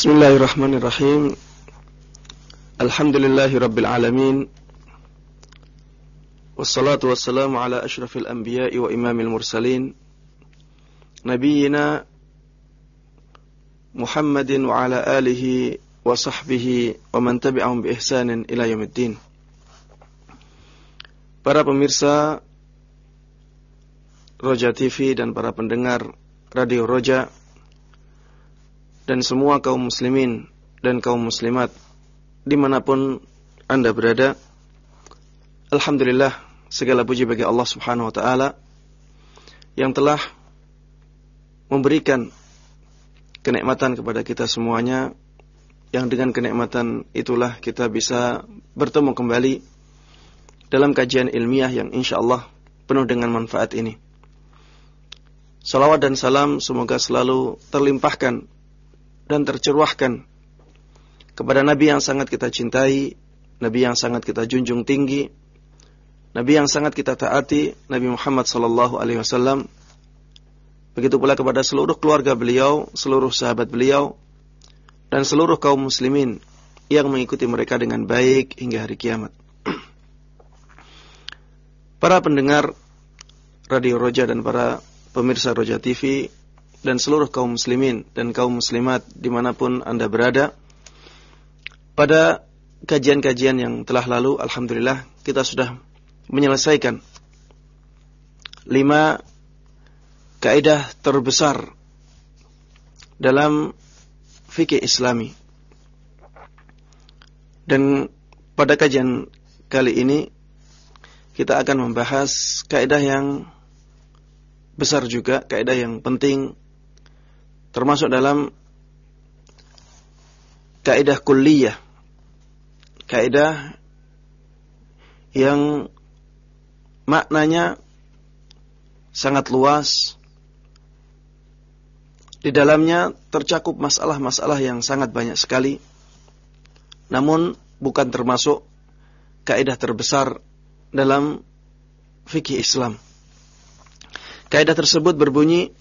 Bismillahirrahmanirrahim. Alhamdulillahi rabbil alamin. Wassalatu wassalamu ala ashrafil anbiya'i wa imamil mursalin. Nabiyyina Muhammadin wa ala alihi wa sahbihi wa man tabi'ahum bi ihsanin ila yaumiddin. Para pemirsa Roja TV dan para pendengar Radio Roja dan semua kaum muslimin dan kaum muslimat di mana pun anda berada. Alhamdulillah segala puji bagi Allah subhanahu wa ta'ala yang telah memberikan kenikmatan kepada kita semuanya yang dengan kenikmatan itulah kita bisa bertemu kembali dalam kajian ilmiah yang insya Allah penuh dengan manfaat ini. Salawat dan salam semoga selalu terlimpahkan dan tercerwahkan kepada Nabi yang sangat kita cintai, Nabi yang sangat kita junjung tinggi, Nabi yang sangat kita taati, Nabi Muhammad sallallahu alaihi wasallam. Begitu pula kepada seluruh keluarga beliau, seluruh sahabat beliau, dan seluruh kaum muslimin yang mengikuti mereka dengan baik hingga hari kiamat. Para pendengar Radio Roja dan para pemirsa Roja TV dan seluruh kaum muslimin dan kaum muslimat di mana pun anda berada. Pada kajian-kajian yang telah lalu, Alhamdulillah kita sudah menyelesaikan lima kaidah terbesar dalam fikih Islami. Dan pada kajian kali ini kita akan membahas kaidah yang besar juga, kaidah yang penting termasuk dalam kaidah kulliyah. Kaidah yang maknanya sangat luas. Di dalamnya tercakup masalah-masalah yang sangat banyak sekali. Namun bukan termasuk kaidah terbesar dalam fikih Islam. Kaidah tersebut berbunyi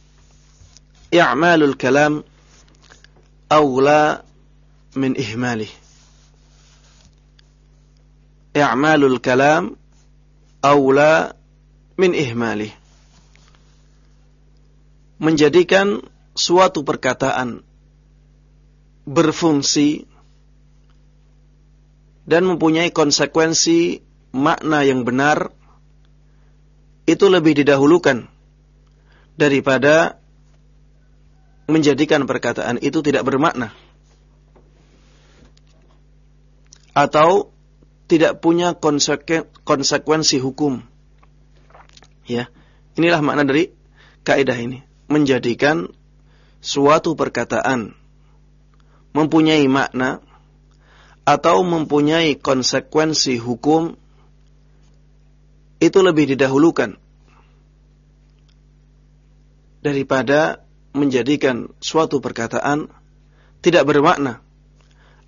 i'malul kalam awla min ihmalih. I'malul kalam awla min ihmalih. Menjadikan suatu perkataan berfungsi dan mempunyai konsekuensi makna yang benar itu lebih didahulukan daripada menjadikan perkataan itu tidak bermakna atau tidak punya konsekuensi hukum. Ya, inilah makna dari kaidah ini, menjadikan suatu perkataan mempunyai makna atau mempunyai konsekuensi hukum itu lebih didahulukan daripada menjadikan suatu perkataan tidak bermakna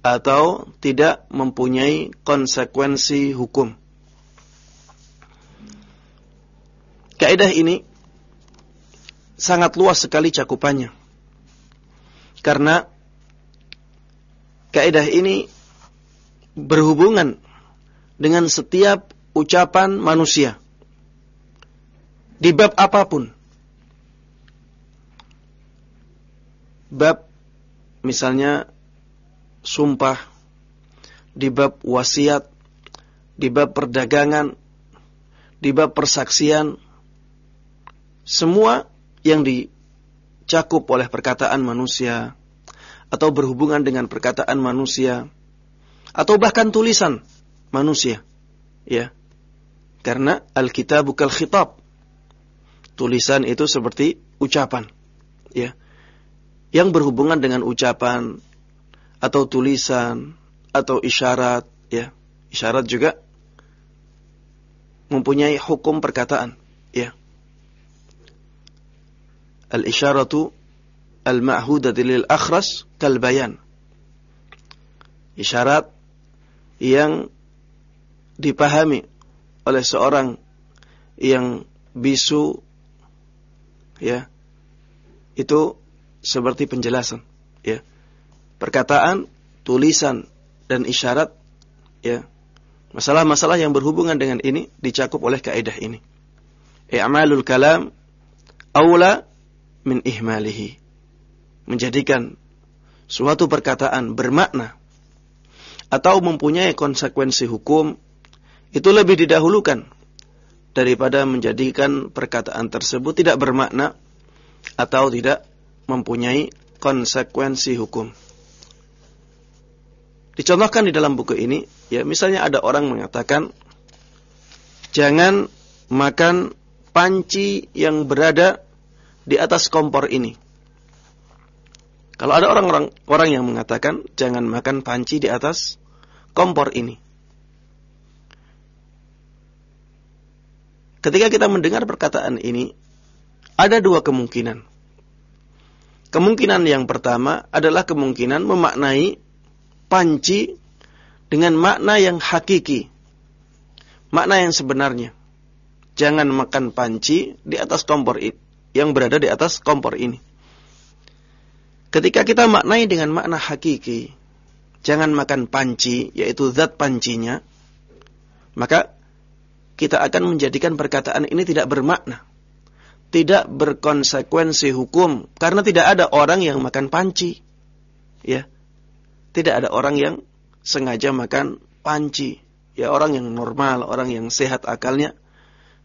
atau tidak mempunyai konsekuensi hukum. Kaidah ini sangat luas sekali cakupannya. Karena kaidah ini berhubungan dengan setiap ucapan manusia. Di bab apa pun bab misalnya sumpah, di bab wasiat, di bab perdagangan, di bab persaksian, semua yang dicakup oleh perkataan manusia atau berhubungan dengan perkataan manusia atau bahkan tulisan manusia, ya. Karena Alkitab bukan khitab. Tulisan itu seperti ucapan, ya yang berhubungan dengan ucapan atau tulisan atau isyarat ya. Isyarat juga mempunyai hukum perkataan ya. Al isyaratu al ma'hudatu lil akhras kal bayan isyarat yang dipahami oleh seorang yang bisu ya itu seperti penjelasan ya perkataan, tulisan dan isyarat ya. Masalah-masalah yang berhubungan dengan ini dicakup oleh kaidah ini. I'malul kalam aula min ihmalihi. Menjadikan suatu perkataan bermakna atau mempunyai konsekuensi hukum itu lebih didahulukan daripada menjadikan perkataan tersebut tidak bermakna atau tidak mempunyai konsekuensi hukum. Dicontohkan di dalam buku ini, ya misalnya ada orang mengatakan, jangan makan panci yang berada di atas kompor ini. Kalau ada orang-orang orang yang mengatakan jangan makan panci di atas kompor ini. Ketika kita mendengar perkataan ini, ada dua kemungkinan. Kemungkinan yang pertama adalah kemungkinan memaknai panci dengan makna yang hakiki. Makna yang sebenarnya. Jangan makan panci di atas kompor ini, yang berada di atas kompor ini. Ketika kita maknai dengan makna hakiki, jangan makan panci, yaitu zat pancinya, maka kita akan menjadikan perkataan ini tidak bermakna. Tidak berkonsekuensi hukum. Karena tidak ada orang yang makan panci. Ya. Tidak ada orang yang sengaja makan panci. Ya orang yang normal, orang yang sehat akalnya.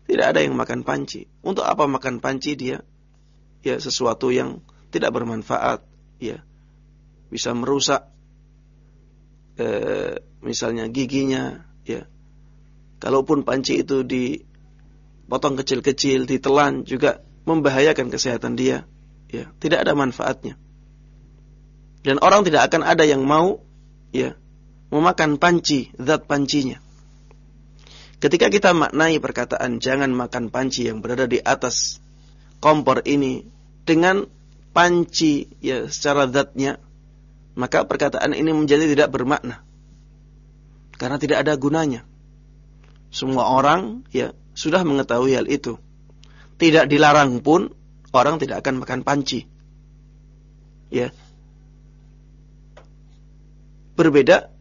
Tidak ada yang makan panci. Untuk apa makan panci dia? Ya sesuatu yang tidak bermanfaat. Ya bisa merusak eh, misalnya giginya. Ya kalaupun panci itu dipotong kecil-kecil, ditelan juga membahayakan kesehatan dia. Ya tidak ada manfaatnya. Dan orang tidak akan ada yang mau ya memakan panci, zat pancinya. Ketika kita maknai perkataan jangan makan panci yang berada di atas kompor ini dengan panci ya secara zatnya, maka perkataan ini menjadi tidak bermakna. Karena tidak ada gunanya. Semua orang ya sudah mengetahui hal itu. Tidak dilarang pun orang tidak akan makan panci. Ya, berbeda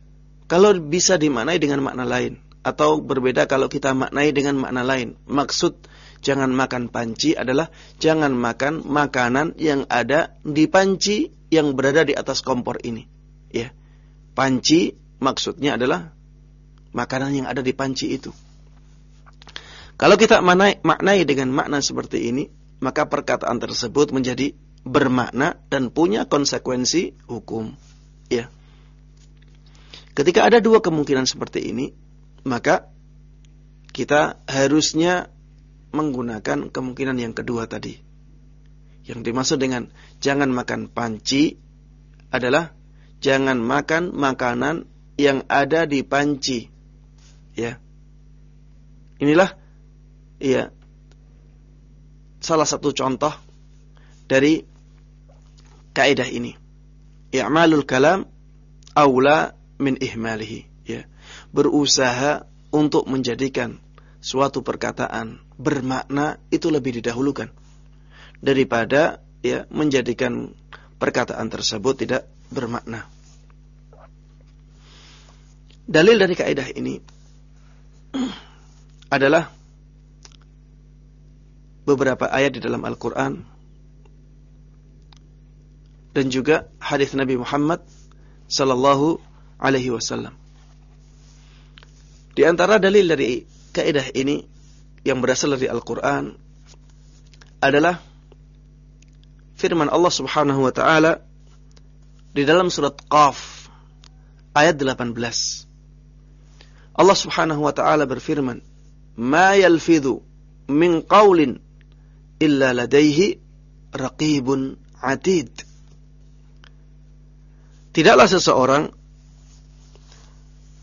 kalau bisa dimaknai dengan makna lain atau berbeda kalau kita maknai dengan makna lain. Maksud jangan makan panci adalah jangan makan makanan yang ada di panci yang berada di atas kompor ini. Ya. Panci maksudnya adalah makanan yang ada di panci itu. Kalau kita maknai, dengan makna seperti ini, maka perkataan tersebut menjadi bermakna dan punya konsekuensi hukum. Ya. Ketika ada dua kemungkinan seperti ini, maka kita harusnya menggunakan kemungkinan yang kedua tadi. Yang dimaksud dengan jangan makan panci adalah jangan makan makanan yang ada di panci. Ya. Inilah ya salah satu contoh dari kaidah ini. I'malul kalam aula min ihmalihi. Ya. Berusaha untuk menjadikan suatu perkataan bermakna itu lebih didahulukan daripada ya menjadikan perkataan tersebut tidak bermakna. Dalil dari kaidah ini adalah beberapa ayat di dalam Al-Qur'an dan juga hadis Nabi Muhammad sallallahu alaihi wasallam. Di antara dalil dari kaidah ini yang berasal dari Al-Qur'an adalah firman Allah Subhanahu wa taala di dalam surat Qaf ayat 18. Allah Subhanahu wa taala berfirman, "Ma yalfidhu min qawlin illa ladaihi raqibun atid." Tidaklah seseorang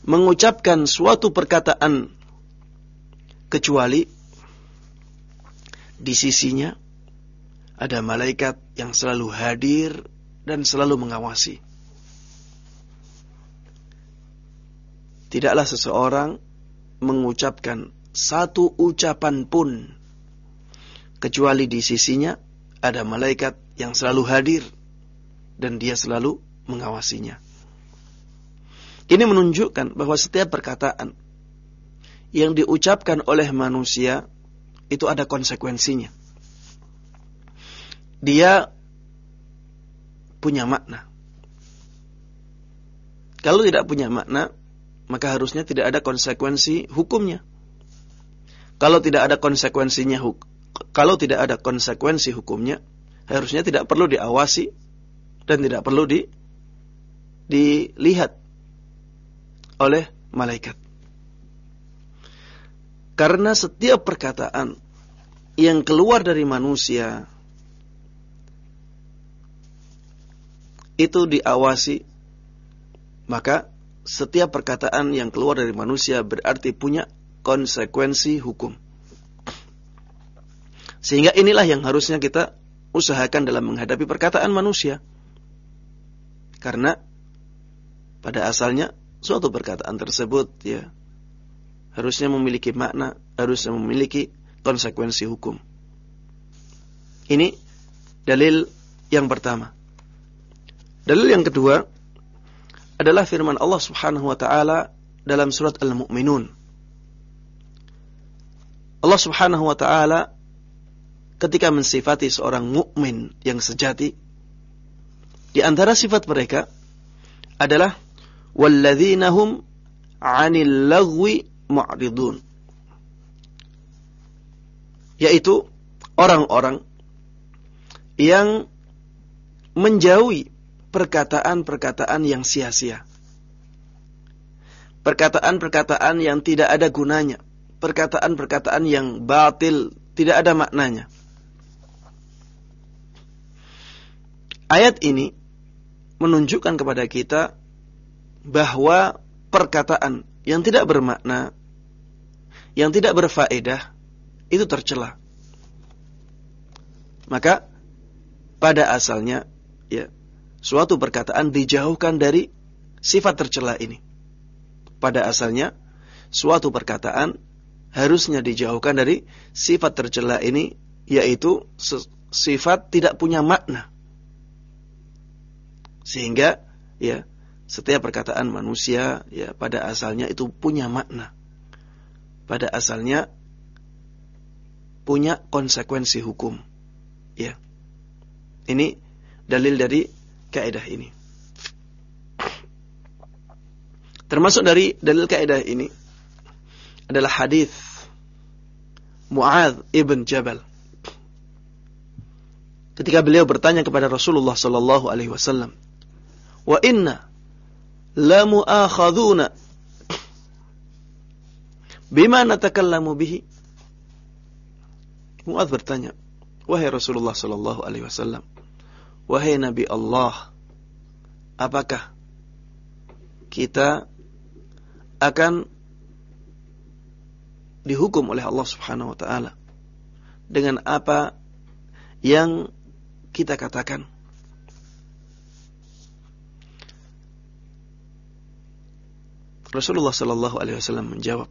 mengucapkan suatu perkataan kecuali di sisinya ada malaikat yang selalu hadir dan selalu mengawasi. Tidaklah seseorang mengucapkan satu ucapan pun kecuali di sisinya ada malaikat yang selalu hadir dan dia selalu mengawasinya. Ini menunjukkan bahwa setiap perkataan yang diucapkan oleh manusia itu ada konsekuensinya. Dia punya makna. Kalau tidak punya makna, maka harusnya tidak ada konsekuensi hukumnya. Kalau tidak ada konsekuensinya kalau tidak ada konsekuensi hukumnya, harusnya tidak perlu diawasi dan tidak perlu di dilihat oleh malaikat. Karena setiap perkataan yang keluar dari manusia itu diawasi, maka setiap perkataan yang keluar dari manusia berarti punya konsekuensi hukum. Sehingga inilah yang harusnya kita usahakan dalam menghadapi perkataan manusia. Karena pada asalnya suatu perkataan tersebut ya harusnya memiliki makna, harusnya memiliki konsekuensi hukum. Ini dalil yang pertama. Dalil yang kedua adalah firman Allah Subhanahu wa taala dalam surat Al-Mu'minun. Allah Subhanahu wa taala ketika mensifati seorang mukmin yang sejati di antara sifat mereka adalah walladzina hum 'anil lagwi mu'ridun yaitu orang-orang yang menjauhi perkataan-perkataan yang sia-sia. Perkataan-perkataan yang tidak ada gunanya. Perkataan-perkataan yang batil, tidak ada maknanya. Ayat ini menunjukkan kepada kita bahwa perkataan yang tidak bermakna, yang tidak berfaedah, itu tercela. Maka pada asalnya ya suatu perkataan dijauhkan dari sifat tercela ini. Pada asalnya, suatu perkataan harusnya dijauhkan dari sifat tercela ini, yaitu sifat tidak punya makna. Sehingga, ya, setiap perkataan manusia, ya, pada asalnya itu punya makna. Pada asalnya, punya konsekuensi hukum. Ya. Ini dalil dari kaidah ini. Termasuk dari dalil kaidah ini adalah hadis Muadz ibn Jabal. Ketika beliau bertanya kepada Rasulullah sallallahu alaihi wasallam, "Wa inna la mu'akhaduna bima natakallamu bihi?" Muadz bertanya, "Wahai Rasulullah sallallahu alaihi wasallam, Wahai Nabi Allah, apakah kita akan dihukum oleh Allah Subhanahu wa taala dengan apa yang kita katakan? Rasulullah sallallahu alaihi wasallam menjawab,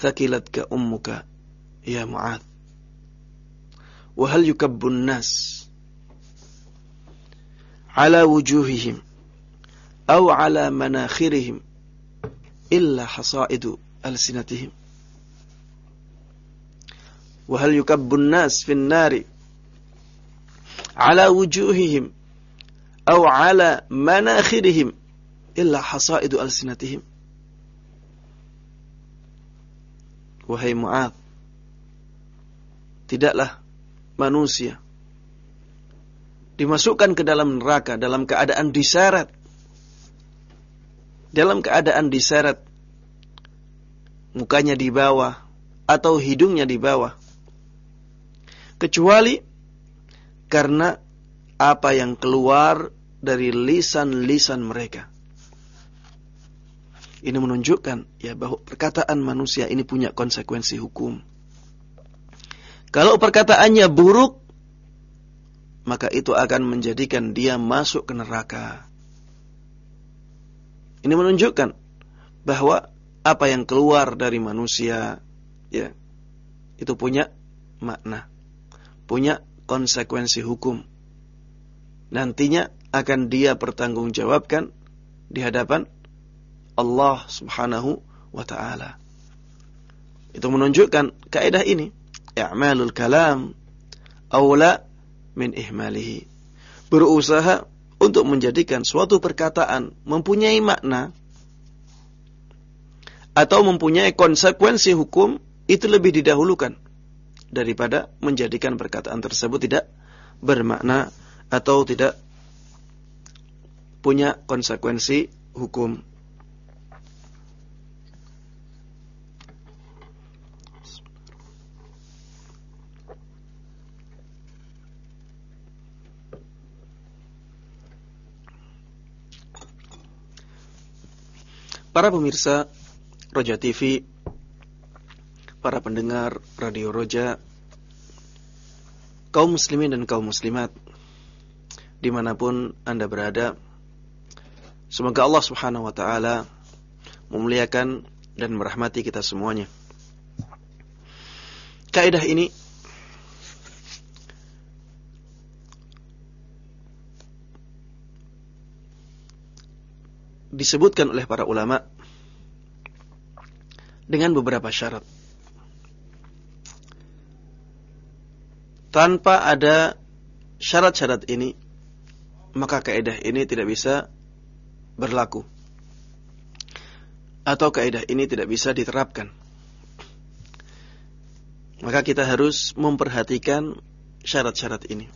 "Thaqilatka ummuka ya Mu'adz. Wa hal yukabbun nas على وجوههم أو على مناخرهم إلا حصائد ألسنتهم وهل يكب الناس في النار على وجوههم أو على مناخرهم illa hasaidu alsinatihim. Wahai Mu'ad, tidaklah manusia dimasukkan ke dalam neraka dalam keadaan diseret. Dalam keadaan diseret, mukanya di bawah atau hidungnya di bawah. Kecuali karena apa yang keluar dari lisan-lisan mereka. Ini menunjukkan ya bahwa perkataan manusia ini punya konsekuensi hukum. Kalau perkataannya buruk, maka itu akan menjadikan dia masuk ke neraka. Ini menunjukkan bahwa apa yang keluar dari manusia ya itu punya makna, punya konsekuensi hukum. Nantinya akan dia pertanggungjawabkan di hadapan Allah Subhanahu wa taala. Itu menunjukkan kaidah ini, i'malul kalam aula min ihmalihi. Berusaha untuk menjadikan suatu perkataan mempunyai makna atau mempunyai konsekuensi hukum itu lebih didahulukan daripada menjadikan perkataan tersebut tidak bermakna atau tidak punya konsekuensi hukum. Para pemirsa Roja TV, para pendengar Radio Roja, kaum muslimin dan kaum muslimat, di mana pun Anda berada, semoga Allah Subhanahu wa Ta'ala memuliakan dan merahmati kita semuanya. Kaidah ini disebutkan oleh para ulama dengan beberapa syarat. Tanpa ada syarat-syarat ini, maka kaidah ini tidak bisa berlaku. Atau kaidah ini tidak bisa diterapkan. Maka kita harus memperhatikan syarat-syarat ini.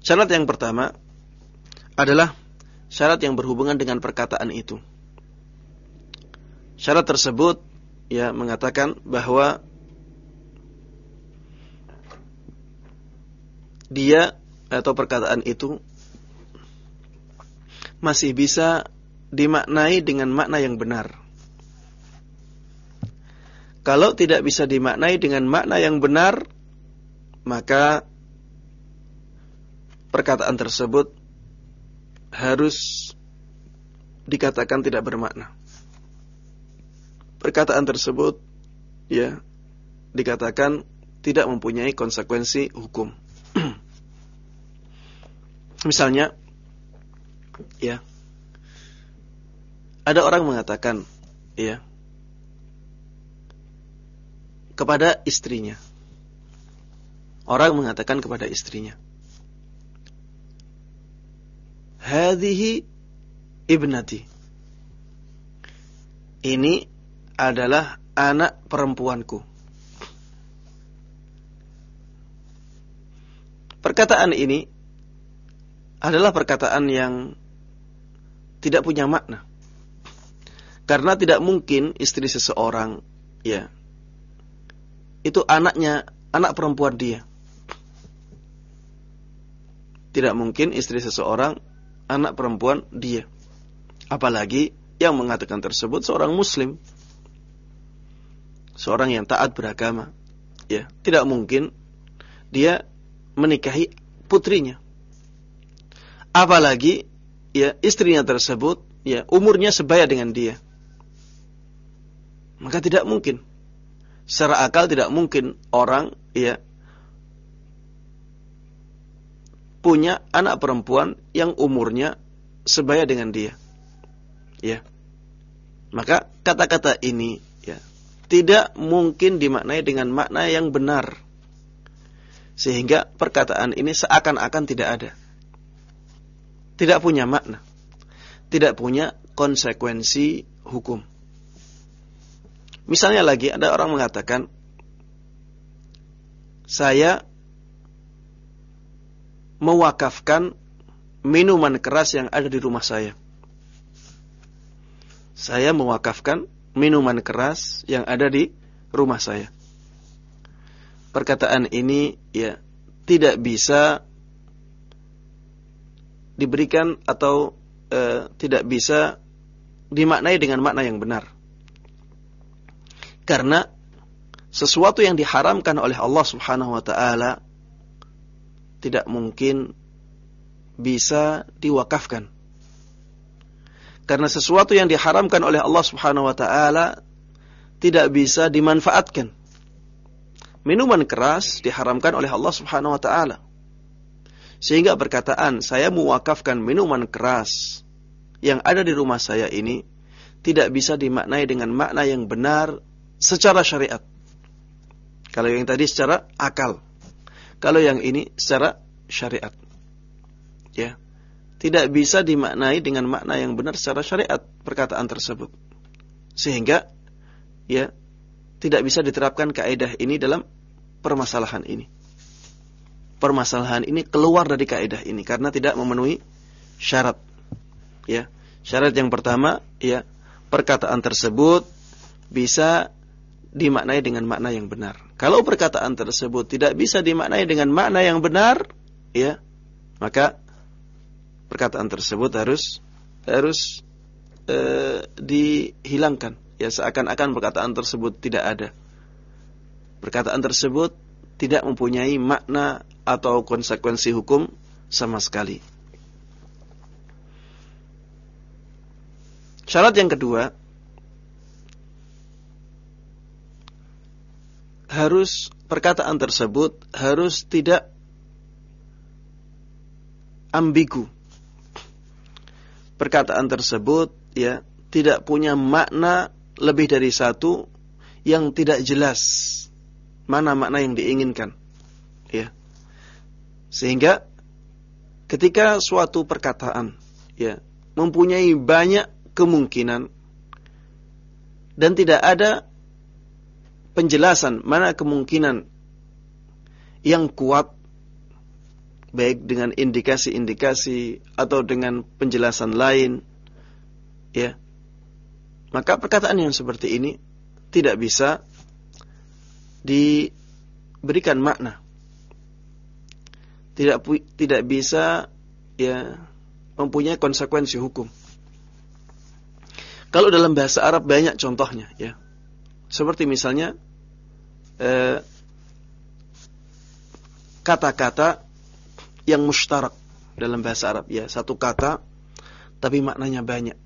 Syarat yang pertama adalah syarat yang berhubungan dengan perkataan itu. Syarat tersebut ya mengatakan bahwa dia atau perkataan itu masih bisa dimaknai dengan makna yang benar. Kalau tidak bisa dimaknai dengan makna yang benar, maka perkataan tersebut harus dikatakan tidak bermakna. Perkataan tersebut ya dikatakan tidak mempunyai konsekuensi hukum. Misalnya ya ada orang mengatakan ya kepada istrinya. Orang mengatakan kepada istrinya, hadhihi ibnati. Ini adalah anak perempuanku. Perkataan ini adalah perkataan yang tidak punya makna. Karena tidak mungkin istri seseorang ya itu anaknya, anak perempuan dia. Tidak mungkin istri seseorang anak perempuan dia. Apalagi yang mengatakan tersebut seorang muslim. Seorang yang taat beragama. Ya, tidak mungkin dia menikahi putrinya. Apalagi ya istrinya tersebut ya umurnya sebaya dengan dia. Maka tidak mungkin. Secara akal tidak mungkin orang ya punya anak perempuan yang umurnya sebaya dengan dia. Ya. Maka kata-kata ini ya tidak mungkin dimaknai dengan makna yang benar. Sehingga perkataan ini seakan-akan tidak ada. Tidak punya makna. Tidak punya konsekuensi hukum. Misalnya lagi ada orang mengatakan saya mewakafkan minuman keras yang ada di rumah saya. Saya mewakafkan minuman keras yang ada di rumah saya. Perkataan ini ya tidak bisa diberikan atau e, tidak bisa dimaknai dengan makna yang benar. Karena sesuatu yang diharamkan oleh Allah Subhanahu wa taala tidak mungkin bisa diwakafkan. Karena sesuatu yang diharamkan oleh Allah Subhanahu wa taala tidak bisa dimanfaatkan. Minuman keras diharamkan oleh Allah Subhanahu wa taala. Sehingga perkataan saya mewakafkan minuman keras yang ada di rumah saya ini tidak bisa dimaknai dengan makna yang benar secara syariat. Kalau yang tadi secara akal. Kalau yang ini secara syariat. Ya. Tidak bisa dimaknai dengan makna yang benar secara syariat perkataan tersebut. Sehingga ya tidak bisa diterapkan kaidah ini dalam permasalahan ini permasalahan ini keluar dari kaidah ini karena tidak memenuhi syarat. Ya. Syarat yang pertama, ya, perkataan tersebut bisa dimaknai dengan makna yang benar. Kalau perkataan tersebut tidak bisa dimaknai dengan makna yang benar, ya, maka perkataan tersebut harus harus e, dihilangkan. Ya, seakan-akan perkataan tersebut tidak ada. Perkataan tersebut tidak mempunyai makna atau konsekuensi hukum sama sekali. Syarat yang kedua harus perkataan tersebut harus tidak ambigu. Perkataan tersebut ya tidak punya makna lebih dari satu yang tidak jelas mana makna yang diinginkan. Ya. Sehingga ketika suatu perkataan ya mempunyai banyak kemungkinan dan tidak ada penjelasan mana kemungkinan yang kuat baik dengan indikasi-indikasi atau dengan penjelasan lain ya maka perkataan yang seperti ini tidak bisa diberikan makna tidak tidak bisa ya mempunyai konsekuensi hukum. Kalau dalam bahasa Arab banyak contohnya ya. Seperti misalnya kata-kata eh, yang mustarak dalam bahasa Arab ya, satu kata tapi maknanya banyak.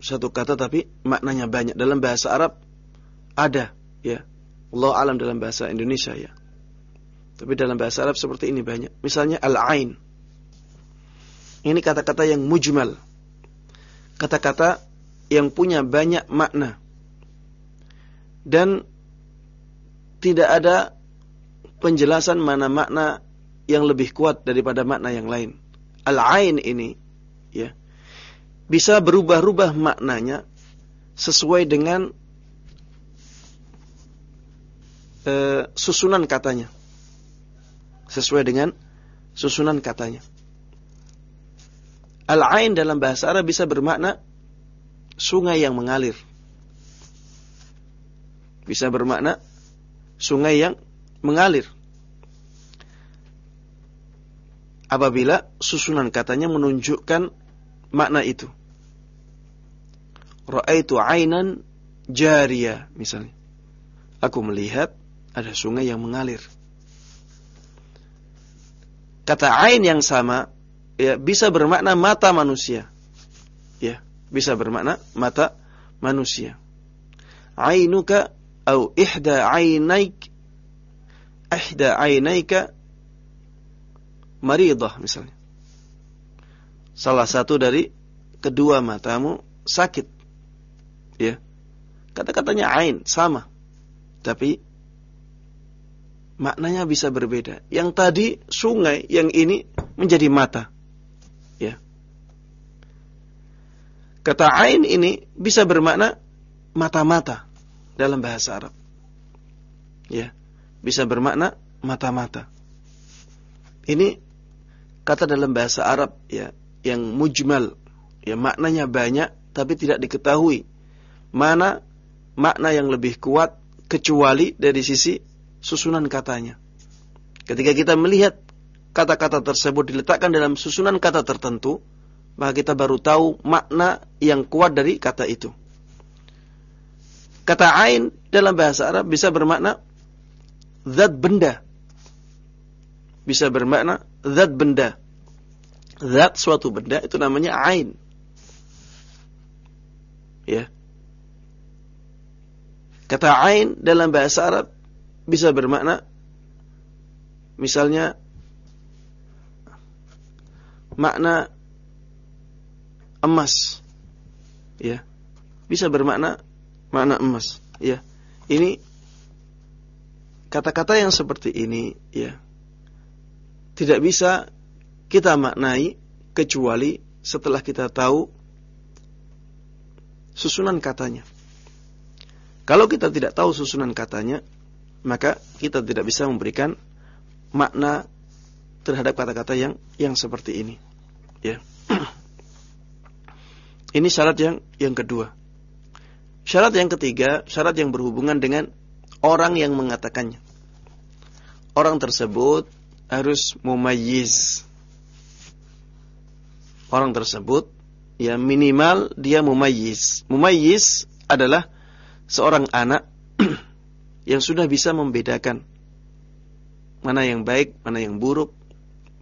Satu kata tapi maknanya banyak. Dalam bahasa Arab ada ya. Allah alam dalam bahasa Indonesia ya. Tapi dalam bahasa Arab seperti ini banyak. Misalnya al-ain. Ini kata-kata yang mujmal. Kata-kata yang punya banyak makna. Dan tidak ada penjelasan mana makna yang lebih kuat daripada makna yang lain. Al-ain ini ya bisa berubah-ubah maknanya sesuai dengan uh, susunan katanya sesuai dengan susunan katanya. Al-ain dalam bahasa Arab bisa bermakna sungai yang mengalir. Bisa bermakna sungai yang mengalir. Apabila susunan katanya menunjukkan makna itu. Ra'aitu ainan jariyah misalnya. Aku melihat ada sungai yang mengalir kata ain yang sama ya bisa bermakna mata manusia. Ya, bisa bermakna mata manusia. Ainuka atau ihda ainaik ihda ainaika maridah misalnya. Salah satu dari kedua matamu sakit. Ya. Kata-katanya ain sama. Tapi maknanya bisa berbeda. Yang tadi sungai, yang ini menjadi mata. Ya. Kata ain ini bisa bermakna mata-mata dalam bahasa Arab. Ya, bisa bermakna mata-mata. Ini kata dalam bahasa Arab ya yang mujmal, ya maknanya banyak tapi tidak diketahui mana makna yang lebih kuat kecuali dari sisi susunan katanya. Ketika kita melihat kata-kata tersebut diletakkan dalam susunan kata tertentu, maka kita baru tahu makna yang kuat dari kata itu. Kata ain dalam bahasa Arab bisa bermakna zat benda. Bisa bermakna zat benda. Zat suatu benda itu namanya ain. Ya. Kata ain dalam bahasa Arab bisa bermakna misalnya makna emas. Ya. Bisa bermakna makna emas, ya. Ini kata-kata yang seperti ini, ya. Tidak bisa kita maknai kecuali setelah kita tahu susunan katanya. Kalau kita tidak tahu susunan katanya, maka kita tidak bisa memberikan makna terhadap kata-kata yang yang seperti ini. Ya. Ini syarat yang yang kedua. Syarat yang ketiga, syarat yang berhubungan dengan orang yang mengatakannya. Orang tersebut harus mumayyiz. Orang tersebut ya minimal dia mumayyiz. Mumayyiz adalah seorang anak yang sudah bisa membedakan mana yang baik, mana yang buruk,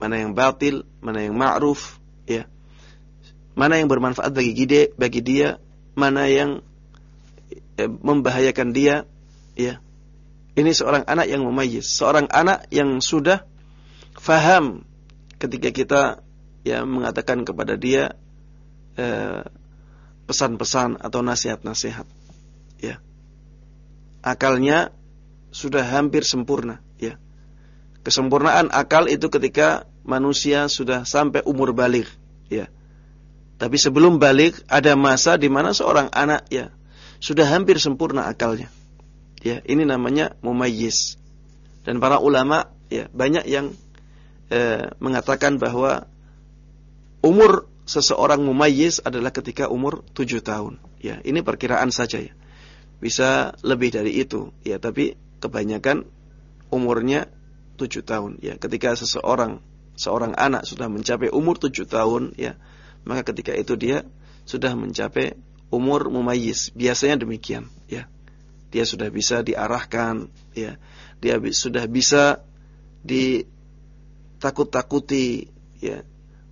mana yang batil, mana yang ma'ruf, ya mana yang bermanfaat bagi dia, bagi dia, mana yang membahayakan dia, ya. Ini seorang anak yang memayis, seorang anak yang sudah faham ketika kita ya mengatakan kepada dia eh, pesan-pesan atau nasihat-nasihat, ya. Akalnya sudah hampir sempurna, ya. Kesempurnaan akal itu ketika manusia sudah sampai umur balik, ya tapi sebelum balik ada masa di mana seorang anak ya sudah hampir sempurna akalnya. Ya, ini namanya mumayyiz. Dan para ulama ya banyak yang eh, mengatakan bahwa umur seseorang mumayyiz adalah ketika umur tujuh tahun. Ya, ini perkiraan saja ya. Bisa lebih dari itu ya, tapi kebanyakan umurnya tujuh tahun ya. Ketika seseorang seorang anak sudah mencapai umur tujuh tahun ya, maka ketika itu dia sudah mencapai umur mumayyiz. Biasanya demikian, ya. Dia sudah bisa diarahkan, ya. Dia sudah bisa ditakut-takuti, ya,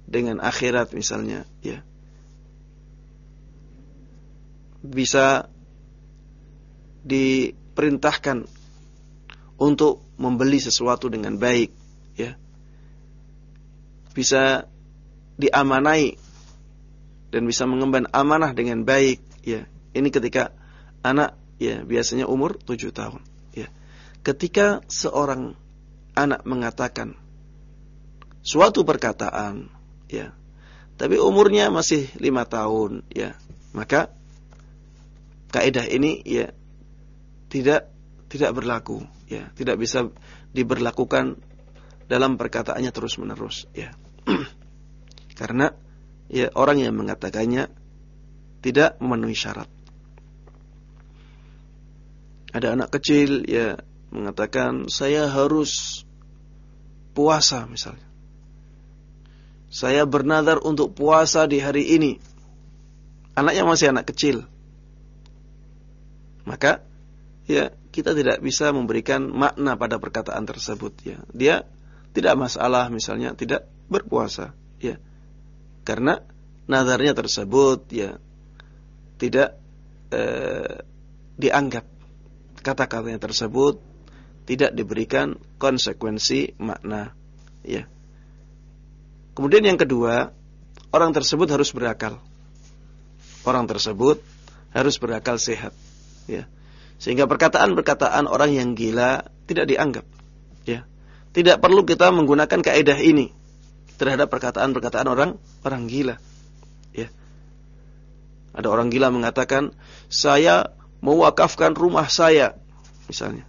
dengan akhirat misalnya, ya. Bisa diperintahkan untuk membeli sesuatu dengan baik, ya. Bisa diamanai dan bisa mengemban amanah dengan baik ya. Ini ketika anak ya biasanya umur tujuh tahun ya. Ketika seorang anak mengatakan suatu perkataan ya tapi umurnya masih lima tahun ya maka kaidah ini ya tidak tidak berlaku ya. Tidak bisa diberlakukan dalam perkataannya terus menerus ya. Karena ya orang yang mengatakannya tidak memenuhi syarat. Ada anak kecil ya mengatakan saya harus puasa misalnya. Saya bernadar untuk puasa di hari ini. Anaknya masih anak kecil. Maka ya kita tidak bisa memberikan makna pada perkataan tersebut ya. Dia tidak masalah misalnya tidak berpuasa ya karena nadarnya tersebut ya tidak eh, dianggap kata-katanya tersebut tidak diberikan konsekuensi makna ya. Kemudian yang kedua orang tersebut harus berakal. Orang tersebut harus berakal sehat ya. Sehingga perkataan-perkataan orang yang gila tidak dianggap ya. Tidak perlu kita menggunakan kaidah ini terhadap perkataan-perkataan orang orang gila. Ya. Ada orang gila mengatakan, "Saya mewakafkan rumah saya." Misalnya.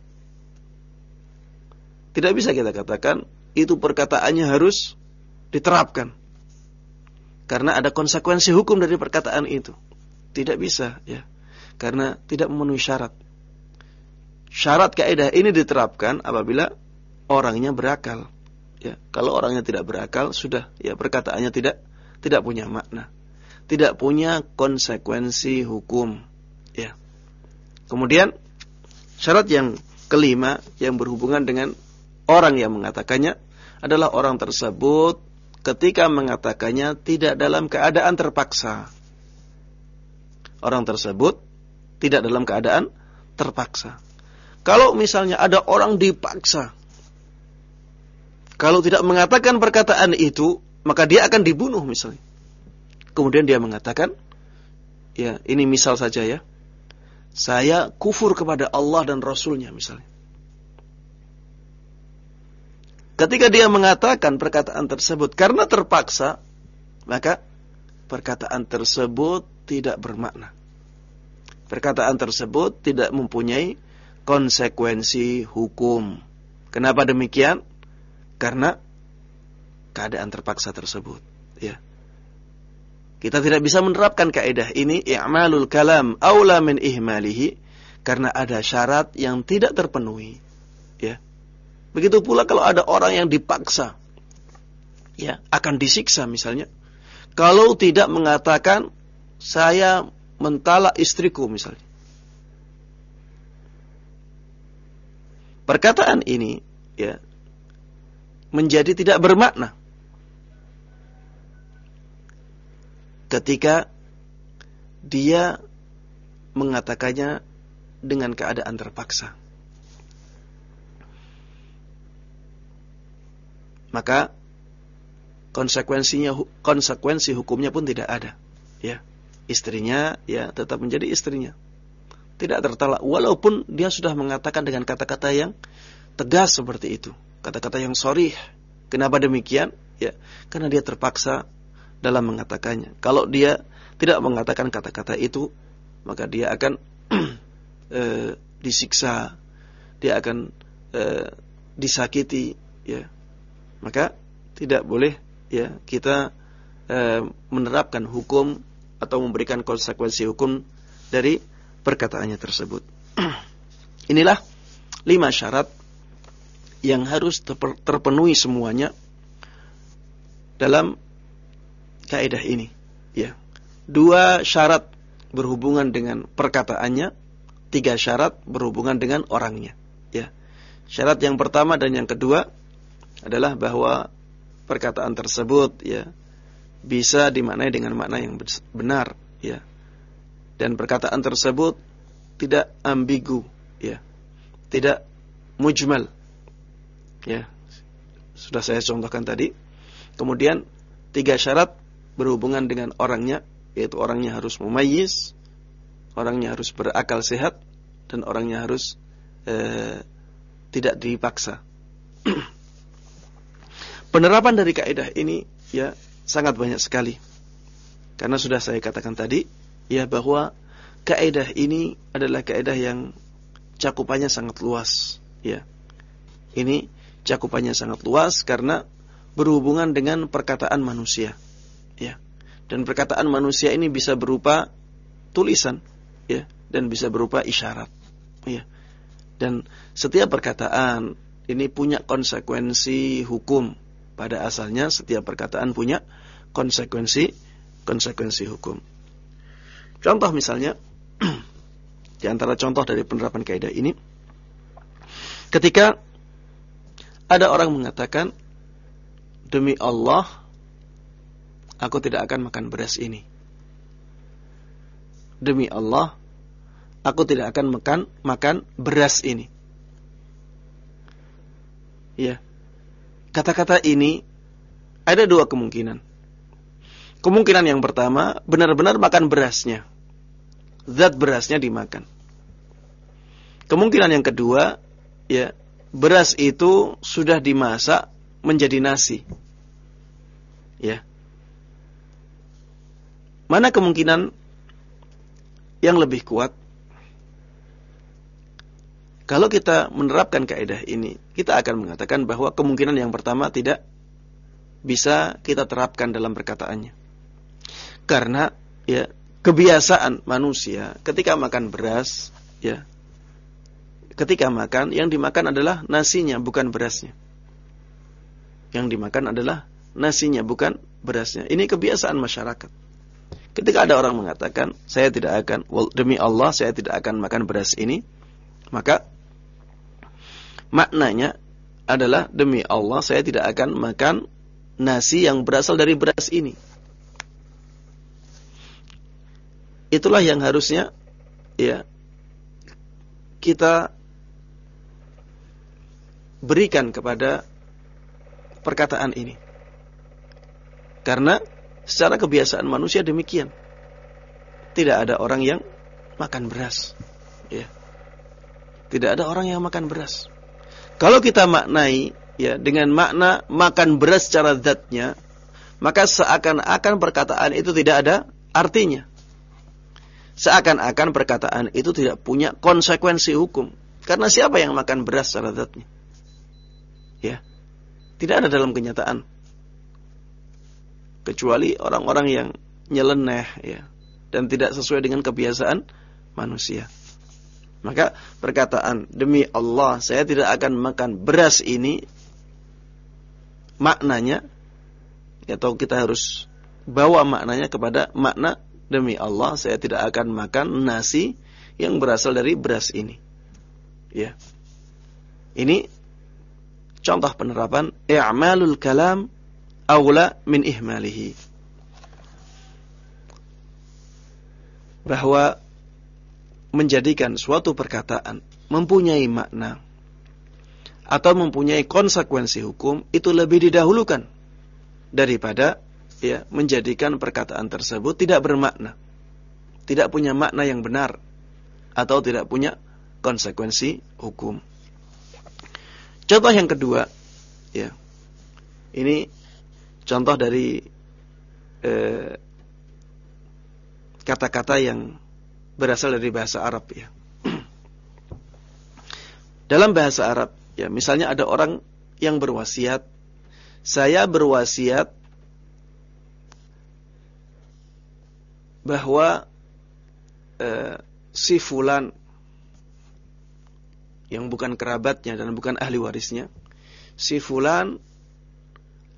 Tidak bisa kita katakan itu perkataannya harus diterapkan. Karena ada konsekuensi hukum dari perkataan itu. Tidak bisa, ya. Karena tidak memenuhi syarat. Syarat kaidah ini diterapkan apabila orangnya berakal. Ya, kalau orangnya tidak berakal sudah ya perkataannya tidak tidak punya makna. Tidak punya konsekuensi hukum. Ya. Kemudian syarat yang kelima yang berhubungan dengan orang yang mengatakannya adalah orang tersebut ketika mengatakannya tidak dalam keadaan terpaksa. Orang tersebut tidak dalam keadaan terpaksa. Kalau misalnya ada orang dipaksa kalau tidak mengatakan perkataan itu, maka dia akan dibunuh misalnya. Kemudian dia mengatakan, ya ini misal saja ya, saya kufur kepada Allah dan Rasulnya misalnya. Ketika dia mengatakan perkataan tersebut karena terpaksa, maka perkataan tersebut tidak bermakna. Perkataan tersebut tidak mempunyai konsekuensi hukum. Kenapa demikian? Karena keadaan terpaksa tersebut, ya. Kita tidak bisa menerapkan kaidah ini i'malul kalam aula min ihmalihi karena ada syarat yang tidak terpenuhi, ya. Begitu pula kalau ada orang yang dipaksa ya akan disiksa misalnya kalau tidak mengatakan saya mentala istriku misalnya. Perkataan ini ya menjadi tidak bermakna. Ketika dia mengatakannya dengan keadaan terpaksa. maka konsekuensinya konsekuensi hukumnya pun tidak ada. Ya istrinya ya tetap menjadi istrinya. Tidak tertalak walaupun dia sudah mengatakan dengan kata-kata yang tegas seperti itu kata-kata yang sorry kenapa demikian? Ya karena dia terpaksa dalam mengatakannya. Kalau dia tidak mengatakan kata-kata itu maka dia akan e, disiksa. Dia akan e, disakiti ya. Maka tidak boleh ya kita e, menerapkan hukum atau memberikan konsekuensi hukum dari perkataannya tersebut. Inilah lima syarat yang harus terpenuhi semuanya dalam kaidah ini. Ya, dua syarat berhubungan dengan perkataannya, tiga syarat berhubungan dengan orangnya. Ya, syarat yang pertama dan yang kedua adalah bahwa perkataan tersebut ya bisa dimaknai dengan makna yang benar ya dan perkataan tersebut tidak ambigu ya tidak mujmal ya sudah saya contohkan tadi kemudian tiga syarat berhubungan dengan orangnya yaitu orangnya harus mumayyiz orangnya harus berakal sehat dan orangnya harus eh, tidak dipaksa Penerapan dari kaidah ini ya sangat banyak sekali. Karena sudah saya katakan tadi ya bahwa kaidah ini adalah kaidah yang cakupannya sangat luas ya. Ini cakupannya sangat luas karena berhubungan dengan perkataan manusia ya. Dan perkataan manusia ini bisa berupa tulisan ya dan bisa berupa isyarat ya. Dan setiap perkataan ini punya konsekuensi hukum pada asalnya setiap perkataan punya konsekuensi konsekuensi hukum. Contoh misalnya di antara contoh dari penerapan kaidah ini ketika ada orang mengatakan demi Allah aku tidak akan makan beras ini. Demi Allah aku tidak akan makan makan beras ini. Ya. Kata-kata ini ada dua kemungkinan. Kemungkinan yang pertama, benar-benar makan berasnya. Zat berasnya dimakan. Kemungkinan yang kedua, ya, beras itu sudah dimasak menjadi nasi. Ya. Mana kemungkinan yang lebih kuat? Kalau kita menerapkan kaidah ini, kita akan mengatakan bahwa kemungkinan yang pertama tidak bisa kita terapkan dalam perkataannya. Karena ya kebiasaan manusia ketika makan beras, ya ketika makan yang dimakan adalah nasinya bukan berasnya. Yang dimakan adalah nasinya bukan berasnya. Ini kebiasaan masyarakat. Ketika ada orang mengatakan, saya tidak akan demi Allah saya tidak akan makan beras ini, maka Maknanya adalah demi Allah saya tidak akan makan nasi yang berasal dari beras ini. Itulah yang harusnya ya kita berikan kepada perkataan ini. Karena secara kebiasaan manusia demikian. Tidak ada orang yang makan beras. Ya. Tidak ada orang yang makan beras. Kalau kita maknai ya dengan makna makan beras secara zatnya, maka seakan-akan perkataan itu tidak ada artinya. Seakan-akan perkataan itu tidak punya konsekuensi hukum. Karena siapa yang makan beras secara zatnya? Ya. Tidak ada dalam kenyataan. Kecuali orang-orang yang nyeleneh ya dan tidak sesuai dengan kebiasaan manusia. Maka perkataan demi Allah saya tidak akan makan beras ini maknanya atau kita harus bawa maknanya kepada makna demi Allah saya tidak akan makan nasi yang berasal dari beras ini. Ya. Ini contoh penerapan i'malul kalam aula min ihmalihi. Bahwa menjadikan suatu perkataan mempunyai makna atau mempunyai konsekuensi hukum itu lebih didahulukan daripada ya menjadikan perkataan tersebut tidak bermakna, tidak punya makna yang benar atau tidak punya konsekuensi hukum. Contoh yang kedua, ya. Ini contoh dari eh, kata-kata eh, yang berasal dari bahasa Arab ya. Dalam bahasa Arab, ya, misalnya ada orang yang berwasiat, saya berwasiat bahwa eh, si fulan yang bukan kerabatnya dan bukan ahli warisnya, si fulan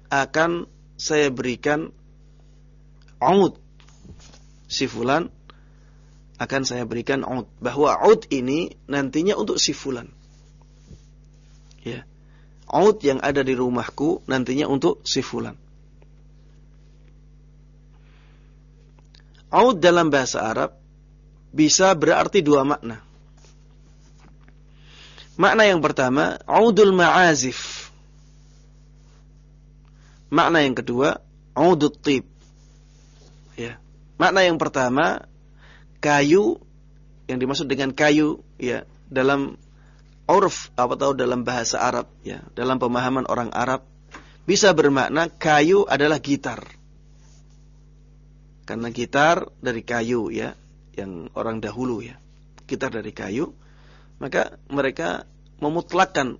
akan saya berikan aud. Si fulan akan saya berikan aud. Bahwa aud ini nantinya untuk si fulan. Ya. Aud yang ada di rumahku nantinya untuk si fulan. Aud dalam bahasa Arab bisa berarti dua makna. Makna yang pertama, audul ma'azif. Makna yang kedua, audut tib. Ya. Makna yang pertama, kayu yang dimaksud dengan kayu ya dalam urf atau dalam bahasa Arab ya, dalam pemahaman orang Arab bisa bermakna kayu adalah gitar. Karena gitar dari kayu ya, yang orang dahulu ya. Gitar dari kayu, maka mereka memutlakkan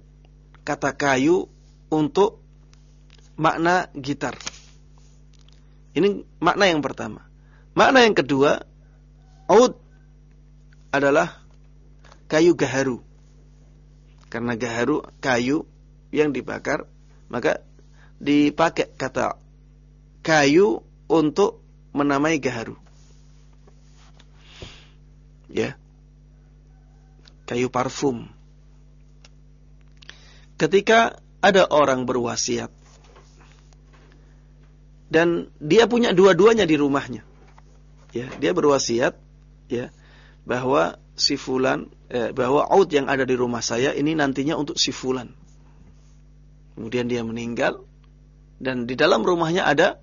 kata kayu untuk makna gitar. Ini makna yang pertama. Makna yang kedua, Aud adalah kayu gaharu. Karena gaharu kayu yang dibakar, maka dipakai kata kayu untuk menamai gaharu. Ya. Kayu parfum. Ketika ada orang berwasiat dan dia punya dua-duanya di rumahnya. Ya, dia berwasiat ya bahwa si fulan eh, bahwa out yang ada di rumah saya ini nantinya untuk si fulan. Kemudian dia meninggal dan di dalam rumahnya ada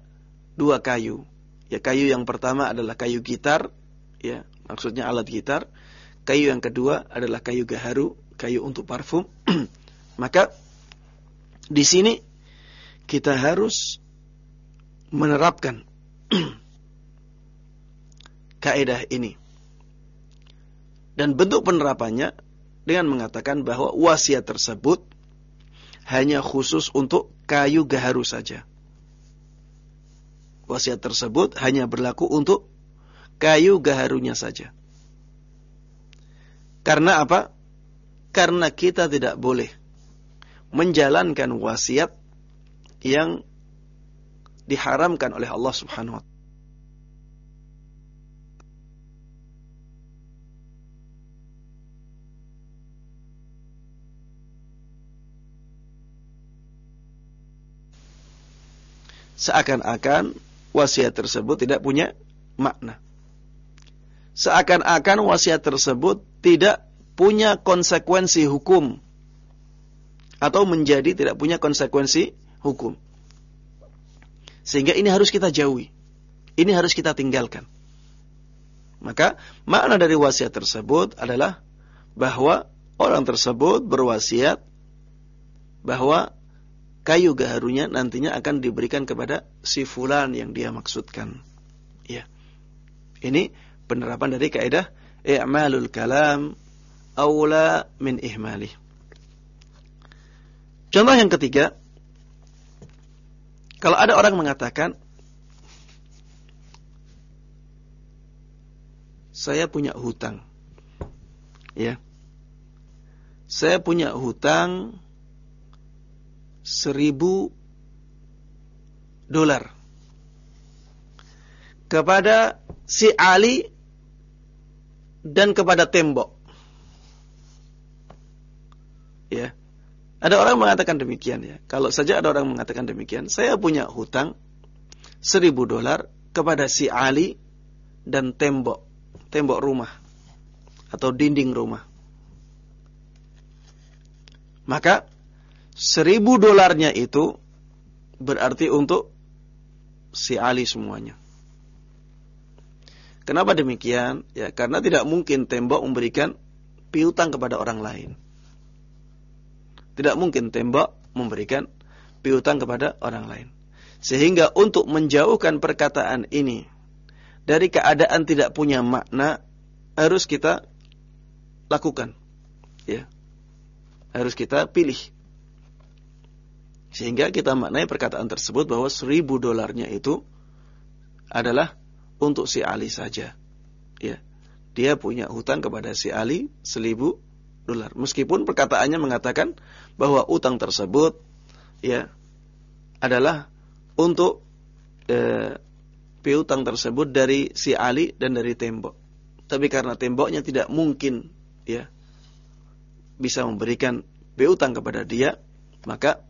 dua kayu. Ya kayu yang pertama adalah kayu gitar, ya maksudnya alat gitar. Kayu yang kedua adalah kayu gaharu, kayu untuk parfum. Maka di sini kita harus menerapkan kaidah ini dan bentuk penerapannya dengan mengatakan bahwa wasiat tersebut hanya khusus untuk kayu gaharu saja. Wasiat tersebut hanya berlaku untuk kayu gaharunya saja. Karena apa? Karena kita tidak boleh menjalankan wasiat yang diharamkan oleh Allah Subhanahu wa taala. seakan-akan wasiat tersebut tidak punya makna. Seakan-akan wasiat tersebut tidak punya konsekuensi hukum atau menjadi tidak punya konsekuensi hukum. Sehingga ini harus kita jauhi. Ini harus kita tinggalkan. Maka makna dari wasiat tersebut adalah bahwa orang tersebut berwasiat bahwa kayu gaharunya nantinya akan diberikan kepada si fulan yang dia maksudkan. Ya. Ini penerapan dari kaidah i'malul kalam aula min ihmalih. Contoh yang ketiga, kalau ada orang mengatakan saya punya hutang. Ya. Saya punya hutang seribu dolar kepada si Ali dan kepada tembok. Ya. Ada orang mengatakan demikian ya. Kalau saja ada orang mengatakan demikian, saya punya hutang seribu dolar kepada si Ali dan tembok tembok rumah atau dinding rumah. Maka seribu dolarnya itu berarti untuk si Ali semuanya. Kenapa demikian? Ya, karena tidak mungkin tembok memberikan piutang kepada orang lain. Tidak mungkin tembok memberikan piutang kepada orang lain. Sehingga untuk menjauhkan perkataan ini dari keadaan tidak punya makna harus kita lakukan. Ya. Harus kita pilih. Sehingga kita maknai perkataan tersebut bahwa seribu dolarnya itu adalah untuk si Ali saja. Ya. Dia punya hutang kepada si Ali seribu dolar. Meskipun perkataannya mengatakan bahwa utang tersebut ya adalah untuk eh, piutang tersebut dari si Ali dan dari tembok. Tapi karena temboknya tidak mungkin ya bisa memberikan piutang kepada dia, maka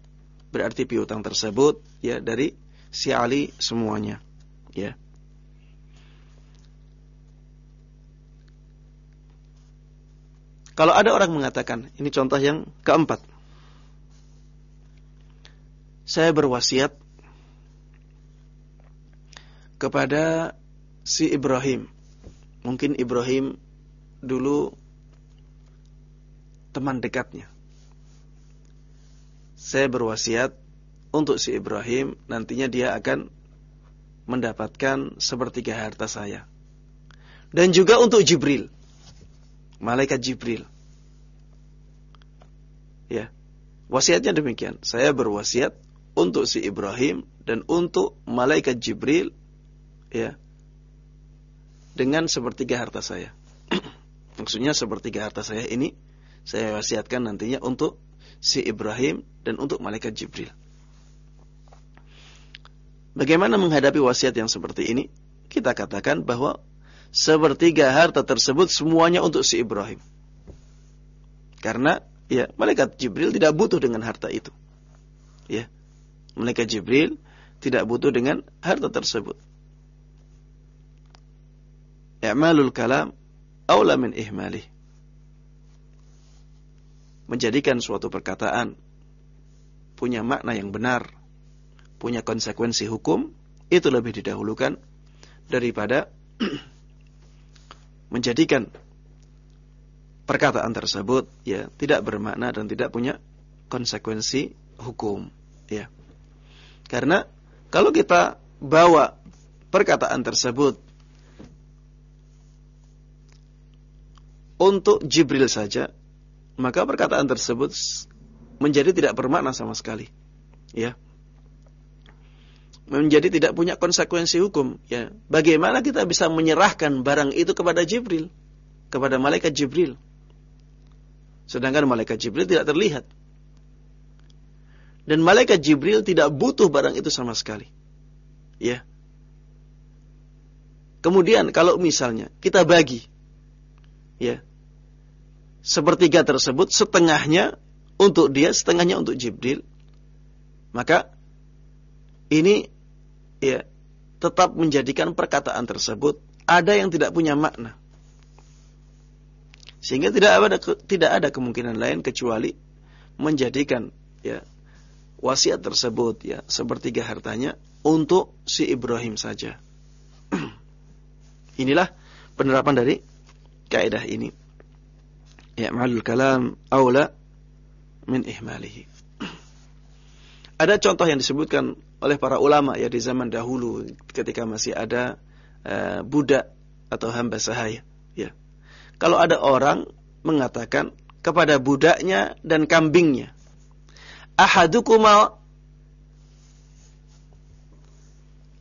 berarti piutang tersebut ya dari si Ali semuanya. Ya. Kalau ada orang mengatakan, ini contoh yang keempat. Saya berwasiat kepada si Ibrahim. Mungkin Ibrahim dulu teman dekatnya. Saya berwasiat untuk si Ibrahim nantinya dia akan mendapatkan sepertiga harta saya. Dan juga untuk Jibril. Malaikat Jibril. Ya. Wasiatnya demikian. Saya berwasiat untuk si Ibrahim dan untuk malaikat Jibril ya dengan sepertiga harta saya. Maksudnya sepertiga harta saya ini saya wasiatkan nantinya untuk si Ibrahim dan untuk malaikat Jibril. Bagaimana menghadapi wasiat yang seperti ini? Kita katakan bahwa sepertiga harta tersebut semuanya untuk si Ibrahim. Karena ya malaikat Jibril tidak butuh dengan harta itu. Ya. Malaikat Jibril tidak butuh dengan harta tersebut i'malul kalam aula min ihmalih. Menjadikan suatu perkataan punya makna yang benar, punya konsekuensi hukum, itu lebih didahulukan daripada menjadikan perkataan tersebut ya tidak bermakna dan tidak punya konsekuensi hukum ya. Karena kalau kita bawa perkataan tersebut untuk Jibril saja, maka perkataan tersebut menjadi tidak bermakna sama sekali. Ya. Menjadi tidak punya konsekuensi hukum, ya. Bagaimana kita bisa menyerahkan barang itu kepada Jibril, kepada malaikat Jibril? Sedangkan malaikat Jibril tidak terlihat. Dan malaikat Jibril tidak butuh barang itu sama sekali. Ya. Kemudian kalau misalnya kita bagi ya sepertiga tersebut setengahnya untuk dia setengahnya untuk Jibril maka ini ya tetap menjadikan perkataan tersebut ada yang tidak punya makna sehingga tidak ada tidak ada kemungkinan lain kecuali menjadikan ya wasiat tersebut ya sepertiga hartanya untuk si Ibrahim saja. Inilah penerapan dari kaidah ini. Ya ma'alul kalam aula min ihmalihi. Ada contoh yang disebutkan oleh para ulama ya di zaman dahulu ketika masih ada uh, budak atau hamba sahaya. Ya. Kalau ada orang mengatakan kepada budaknya dan kambingnya, ahadukuma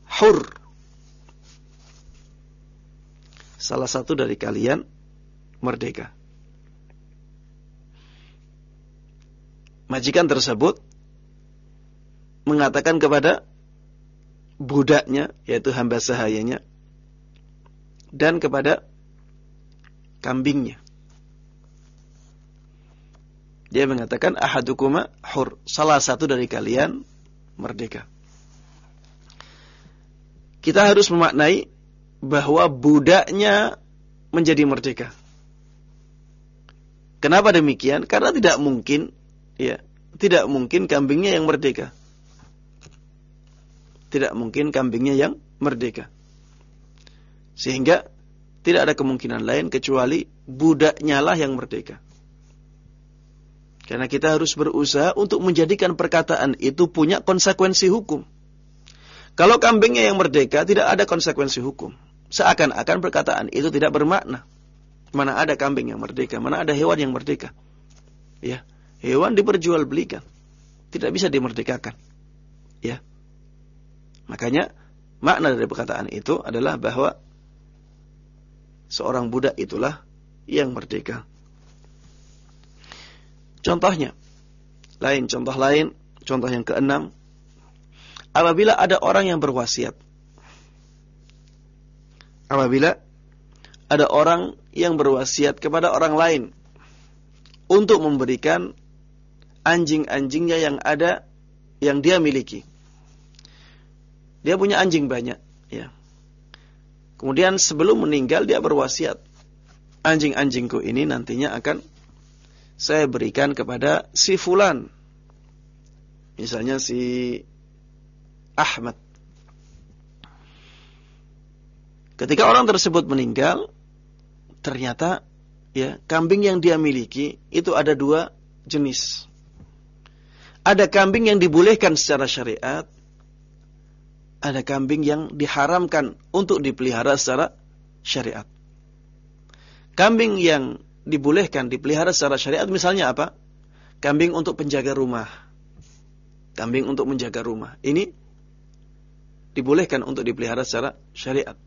hur. Salah satu dari kalian merdeka. Majikan tersebut mengatakan kepada budaknya, yaitu hamba sahayanya, dan kepada kambingnya. Dia mengatakan ahadukuma hur, salah satu dari kalian merdeka kita harus memaknai bahwa budaknya menjadi merdeka. Kenapa demikian? Karena tidak mungkin ya, tidak mungkin kambingnya yang merdeka. Tidak mungkin kambingnya yang merdeka. Sehingga tidak ada kemungkinan lain kecuali budaknya lah yang merdeka. Karena kita harus berusaha untuk menjadikan perkataan itu punya konsekuensi hukum. Kalau kambingnya yang merdeka, tidak ada konsekuensi hukum. Seakan-akan perkataan itu tidak bermakna. Mana ada kambing yang merdeka, mana ada hewan yang merdeka. Ya, hewan diperjualbelikan, tidak bisa dimerdekakan. Ya. Makanya makna dari perkataan itu adalah bahwa seorang budak itulah yang merdeka. Contohnya, lain contoh lain, contoh yang keenam, apabila ada orang yang berwasiat. Apabila ada orang yang berwasiat kepada orang lain untuk memberikan anjing-anjingnya yang ada yang dia miliki. Dia punya anjing banyak, ya. Kemudian sebelum meninggal dia berwasiat, anjing-anjingku ini nantinya akan saya berikan kepada si fulan. Misalnya si Ahmad. Ketika orang tersebut meninggal, ternyata ya kambing yang dia miliki itu ada dua jenis. Ada kambing yang dibolehkan secara syariat, ada kambing yang diharamkan untuk dipelihara secara syariat. Kambing yang dibolehkan dipelihara secara syariat misalnya apa? Kambing untuk penjaga rumah. Kambing untuk menjaga rumah. Ini dibolehkan untuk dipelihara secara syariat.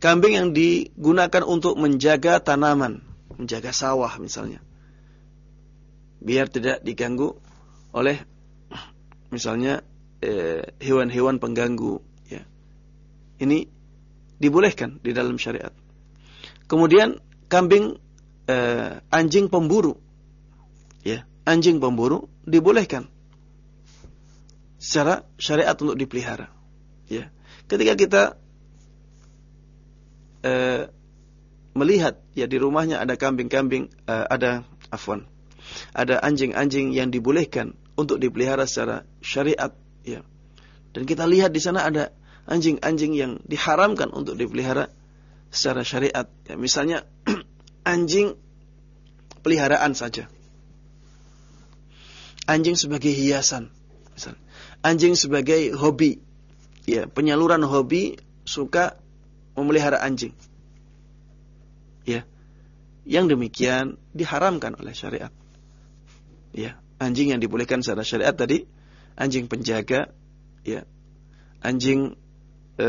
Kambing yang digunakan untuk menjaga tanaman, menjaga sawah misalnya. Biar tidak diganggu oleh misalnya hewan-hewan eh, pengganggu ya. Ini dibolehkan di dalam syariat. Kemudian kambing eh, anjing pemburu ya, anjing pemburu dibolehkan secara syariat untuk dipelihara. Ya. Ketika kita uh, melihat ya di rumahnya ada kambing-kambing, uh, ada afwan, ada anjing-anjing yang dibolehkan untuk dipelihara secara syariat, ya. Dan kita lihat di sana ada anjing-anjing yang diharamkan untuk dipelihara secara syariat. Ya, misalnya anjing peliharaan saja. Anjing sebagai hiasan, misalnya anjing sebagai hobi. Ya, penyaluran hobi suka memelihara anjing. Ya. Yang demikian diharamkan oleh syariat. Ya, anjing yang dibolehkan secara syariat tadi anjing penjaga, ya. Anjing e,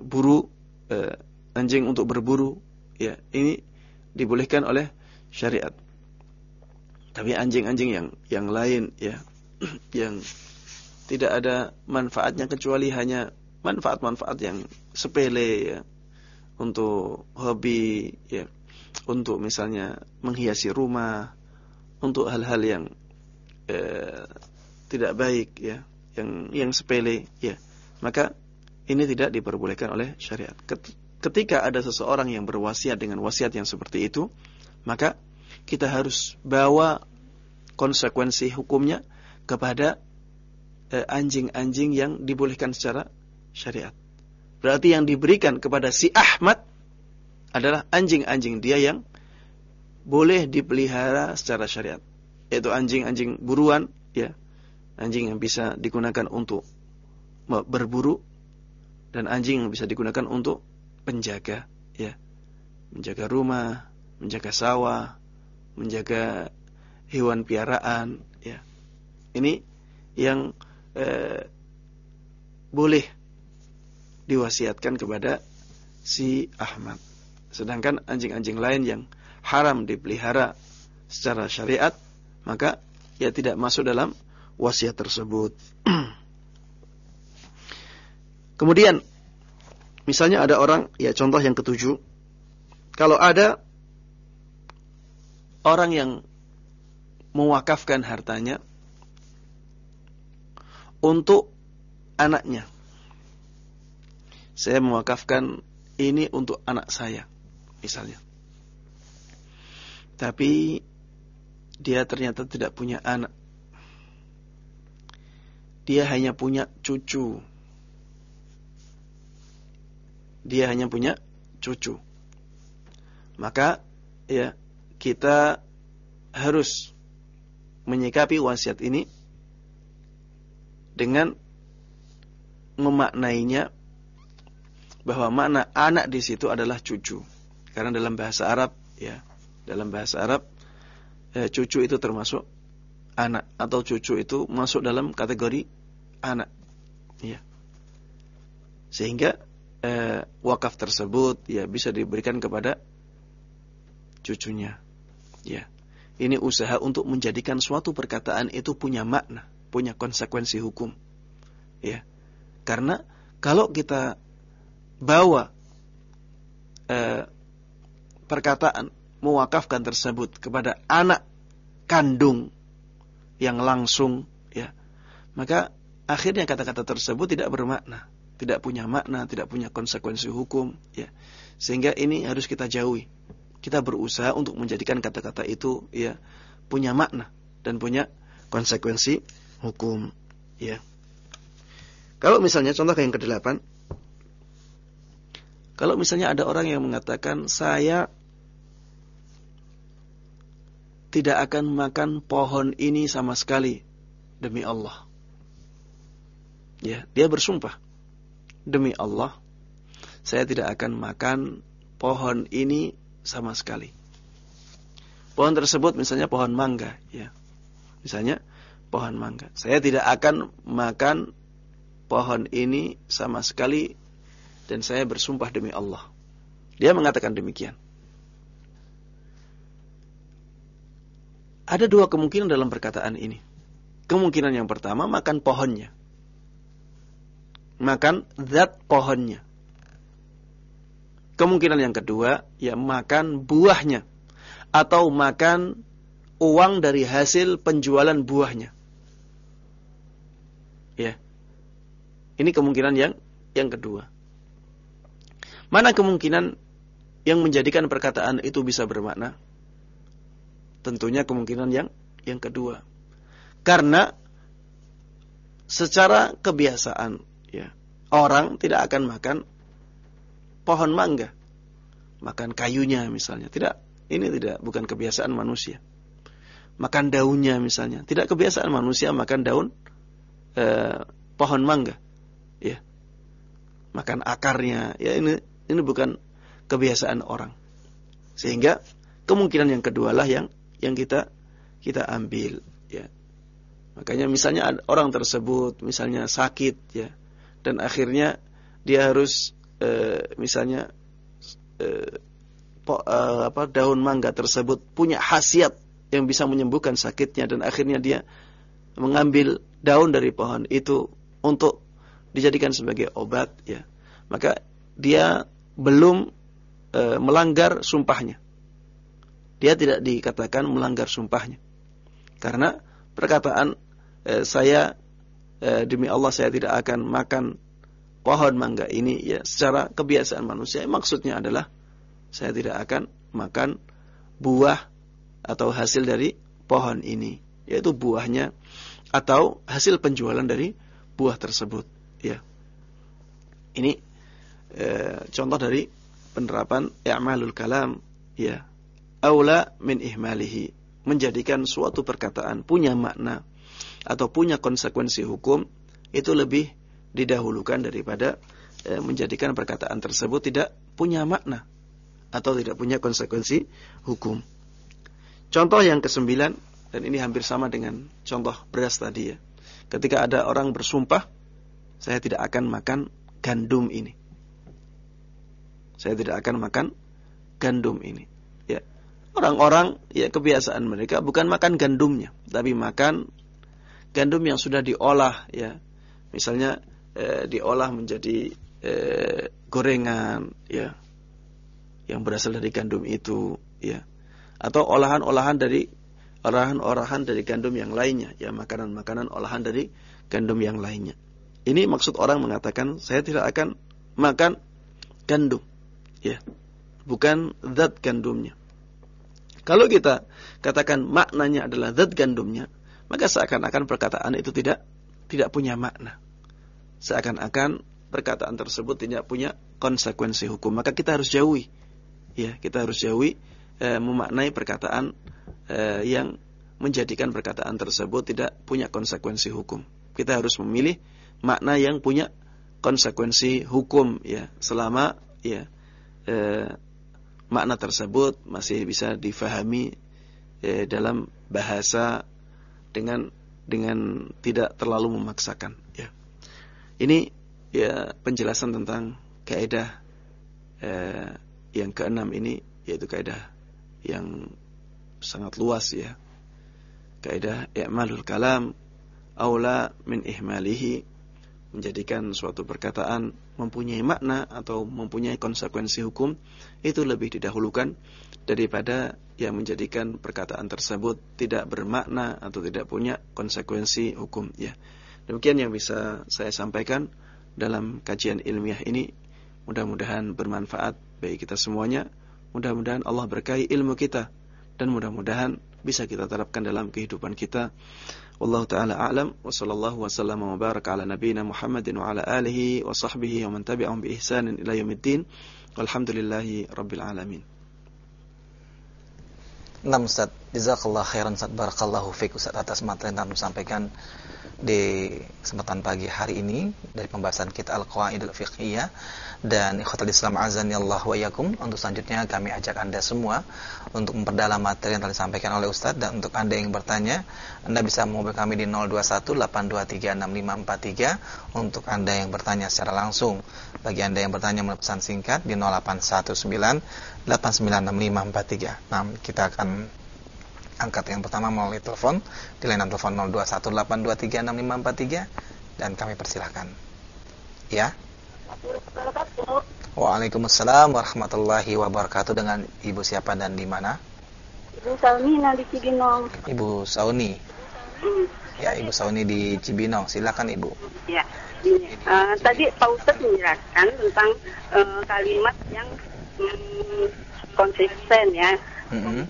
buru, e, anjing untuk berburu, ya. Ini dibolehkan oleh syariat. Tapi anjing-anjing yang yang lain ya, yang tidak ada manfaatnya kecuali hanya manfaat-manfaat yang sepele ya untuk hobi ya untuk misalnya menghiasi rumah untuk hal-hal yang eh, tidak baik ya yang yang sepele ya maka ini tidak diperbolehkan oleh syariat ketika ada seseorang yang berwasiat dengan wasiat yang seperti itu maka kita harus bawa konsekuensi hukumnya kepada eh, anjing-anjing yang dibolehkan secara syariat. Berarti yang diberikan kepada si Ahmad adalah anjing-anjing dia yang boleh dipelihara secara syariat. Yaitu anjing-anjing buruan, ya. Anjing yang bisa digunakan untuk berburu dan anjing yang bisa digunakan untuk penjaga, ya. Menjaga rumah, menjaga sawah, menjaga hewan piaraan, ya. Ini yang eh, boleh diwasiatkan kepada si Ahmad. Sedangkan anjing-anjing lain yang haram dipelihara secara syariat, maka ia tidak masuk dalam wasiat tersebut. Kemudian, misalnya ada orang, ya contoh yang ketujuh, kalau ada orang yang mewakafkan hartanya untuk anaknya. Saya mewakafkan ini untuk anak saya, misalnya. Tapi dia ternyata tidak punya anak. Dia hanya punya cucu. Dia hanya punya cucu. Maka ya kita harus menyikapi wasiat ini dengan memaknainya bahwa makna anak di situ adalah cucu. Karena dalam bahasa Arab ya, dalam bahasa Arab eh, cucu itu termasuk anak atau cucu itu masuk dalam kategori anak. Ya. Sehingga eh, wakaf tersebut ya bisa diberikan kepada cucunya. Ya. Ini usaha untuk menjadikan suatu perkataan itu punya makna punya konsekuensi hukum. Ya. Karena kalau kita bawa eh, perkataan mewakafkan tersebut kepada anak kandung yang langsung ya. Maka akhirnya kata-kata tersebut tidak bermakna tidak punya makna tidak punya konsekuensi hukum ya. Sehingga ini harus kita jauhi. Kita berusaha untuk menjadikan kata-kata itu ya punya makna dan punya konsekuensi hukum ya. Kalau misalnya contoh yang kedelapan. Kalau misalnya ada orang yang mengatakan saya tidak akan makan pohon ini sama sekali demi Allah. Ya, dia bersumpah demi Allah saya tidak akan makan pohon ini sama sekali. Pohon tersebut misalnya pohon mangga, ya. Misalnya pohon mangga. Saya tidak akan makan pohon ini sama sekali dan saya bersumpah demi Allah. Dia mengatakan demikian. Ada dua kemungkinan dalam perkataan ini. Kemungkinan yang pertama makan pohonnya. Makan zat pohonnya. Kemungkinan yang kedua ya makan buahnya atau makan uang dari hasil penjualan buahnya. Ya. Ini kemungkinan yang yang kedua. Mana kemungkinan yang menjadikan perkataan itu bisa bermakna? Tentunya kemungkinan yang yang kedua. Karena secara kebiasaan ya, orang tidak akan makan pohon mangga. Makan kayunya misalnya. Tidak, ini tidak bukan kebiasaan manusia. Makan daunnya misalnya. Tidak kebiasaan manusia makan daun eh, pohon mangga, ya, makan akarnya, ya ini ini bukan kebiasaan orang. Sehingga kemungkinan yang kedua lah yang yang kita kita ambil, ya. Makanya misalnya orang tersebut misalnya sakit, ya, dan akhirnya dia harus eh, misalnya eh, po, eh, apa daun mangga tersebut punya khasiat yang bisa menyembuhkan sakitnya dan akhirnya dia mengambil daun dari pohon itu untuk dijadikan sebagai obat ya maka dia belum e, melanggar sumpahnya dia tidak dikatakan melanggar sumpahnya. Karena perkataan e, saya e, demi Allah saya tidak akan makan pohon mangga ini ya secara kebiasaan manusia. Maksudnya adalah saya tidak akan makan buah atau hasil dari pohon ini yaitu buahnya atau hasil penjualan dari buah tersebut ya. Ini e, contoh dari penerapan i'malul kalam ya aula min ihmalihi menjadikan suatu perkataan punya makna atau punya konsekuensi hukum itu lebih didahulukan daripada e, menjadikan perkataan tersebut tidak punya makna atau tidak punya konsekuensi hukum. Contoh yang kesembilan dan ini hampir sama dengan contoh beras tadi ya. Ketika ada orang bersumpah, saya tidak akan makan gandum ini. Saya tidak akan makan gandum ini. Orang-orang ya kebiasaan mereka bukan makan gandumnya, tapi makan gandum yang sudah diolah ya. Misalnya eh, diolah menjadi eh, gorengan ya. Yang berasal dari gandum itu ya. Atau olahan-olahan dari olahan-olahan dari gandum yang lainnya, ya makanan-makanan olahan dari gandum yang lainnya. Ini maksud orang mengatakan saya tidak akan makan gandum, ya, bukan zat gandumnya. Kalau kita katakan maknanya adalah zat gandumnya, maka seakan-akan perkataan itu tidak tidak punya makna. Seakan-akan perkataan tersebut tidak punya konsekuensi hukum, maka kita harus jauhi. Ya, kita harus jauhi e, memaknai perkataan eh, yang menjadikan perkataan tersebut tidak punya konsekuensi hukum. Kita harus memilih makna yang punya konsekuensi hukum ya selama ya eh, makna tersebut masih bisa difahami eh, dalam bahasa dengan dengan tidak terlalu memaksakan ya. Ini ya penjelasan tentang kaidah eh, yang keenam ini yaitu kaidah yang sangat luas ya. Kaidah i'malul kalam aula min ihmalihi menjadikan suatu perkataan mempunyai makna atau mempunyai konsekuensi hukum itu lebih didahulukan daripada yang menjadikan perkataan tersebut tidak bermakna atau tidak punya konsekuensi hukum ya. Demikian yang bisa saya sampaikan dalam kajian ilmiah ini. Mudah-mudahan bermanfaat bagi kita semuanya. Mudah-mudahan Allah berkahi ilmu kita dan mudah-mudahan bisa kita terapkan dalam kehidupan kita. Wallahu taala a'lam wa sallallahu wa sallam wa baraka ala nabiyyina Muhammadin wa ala alihi wa sahbihi wa man tabi'ahum bi ihsanin ila yaumiddin. Walhamdulillahi rabbil alamin. Nah Ustaz, jazakallah khairan Ustaz, barakallahu fiik Ustaz atas materi yang sampaikan di kesempatan pagi hari ini dari pembahasan kita Al-Qawaidul Fiqhiyah dan ikhwatul Islam azan Allah wa yakum untuk selanjutnya kami ajak Anda semua untuk memperdalam materi yang telah disampaikan oleh Ustadz. Dan untuk Anda yang bertanya Anda bisa menghubungi kami di 0218236543 untuk Anda yang bertanya secara langsung. Bagi Anda yang bertanya melalui pesan singkat di 0819896543 nah kita akan angkat yang pertama melalui telepon di layanan telepon 0218236543 dan kami persilahkan ya Waalaikumsalam warahmatullahi wabarakatuh dengan Ibu siapa dan di mana? Ibu Sauni di Cibinong. Ibu Sauni. Ya, Ibu Sauni di Cibinong. Silakan Ibu. Ya. Uh, tadi Pak Ustadz menjelaskan tentang uh, kalimat yang um, konsisten ya. Mm -hmm.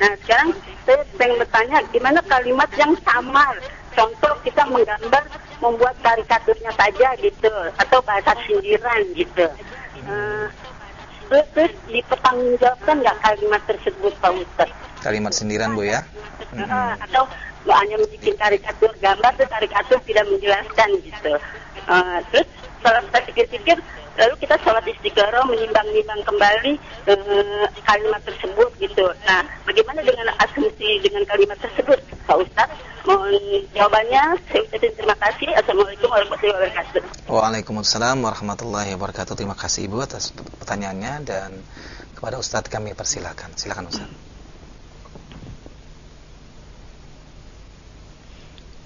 Nah, sekarang saya pengen bertanya, gimana kalimat yang samar? Contoh kita menggambar membuat karikaturnya saja gitu atau bahasa sindiran gitu. Uh, terus, terus dipertanggungjawabkan nggak kalimat tersebut Pak Ustaz? Kalimat sindiran Bu ya? Uh, atau hanya bikin karikatur gambar tuh karikatur tidak menjelaskan gitu. Uh, terus setelah saya pikir-pikir lalu kita sholat istiqoroh menimbang-nimbang kembali uh, kalimat tersebut gitu. Nah, bagaimana dengan asumsi dengan kalimat tersebut, Pak Ustadz? Mohon jawabannya. Saya ucapkan terima kasih. Assalamualaikum warahmatullahi wabarakatuh. Waalaikumsalam warahmatullahi wabarakatuh. Terima kasih Ibu atas pertanyaannya dan kepada Ustadz kami persilakan. Silakan Ustadz.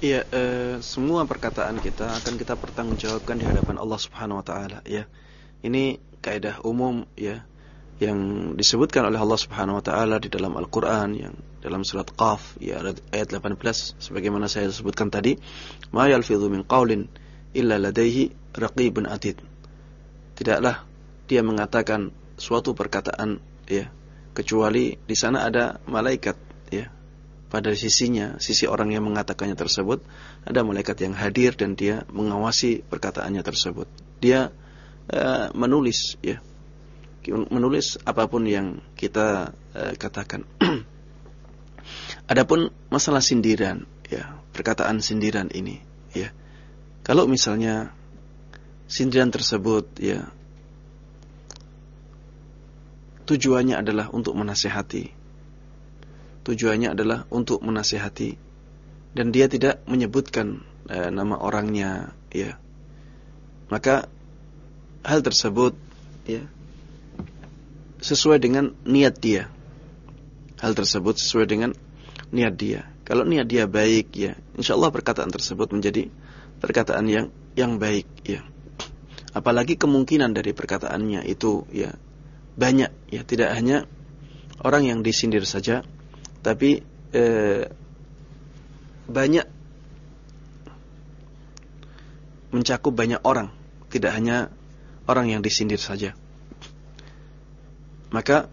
Iya, eh, semua perkataan kita akan kita pertanggungjawabkan di hadapan Allah Subhanahu wa taala, ya. Ini kaidah umum ya yang disebutkan oleh Allah Subhanahu wa taala di dalam Al-Qur'an yang dalam surat Qaf ya ayat 18 sebagaimana saya sebutkan tadi, "Ma yalfidhu min qaulin illa ladaihi raqibun atid." Tidaklah dia mengatakan suatu perkataan ya kecuali di sana ada malaikat pada sisinya, sisi orang yang mengatakannya tersebut, ada malaikat yang hadir dan dia mengawasi perkataannya tersebut. Dia uh, menulis ya. Menulis apa pun yang kita uh, katakan. Adapun masalah sindiran, ya, perkataan sindiran ini, ya. Kalau misalnya sindiran tersebut ya tujuannya adalah untuk menasehati tujuannya adalah untuk menasihati. Dan dia tidak menyebutkan e, nama orangnya ya. Maka hal tersebut ya sesuai dengan niat dia. Hal tersebut sesuai dengan niat dia. Kalau niat dia baik ya insyaallah perkataan tersebut menjadi perkataan yang yang baik ya. Apalagi kemungkinan dari perkataannya itu ya banyak ya. Tidak hanya orang yang disindir saja tapi eh, banyak mencakup banyak orang, tidak hanya orang yang disindir saja. Maka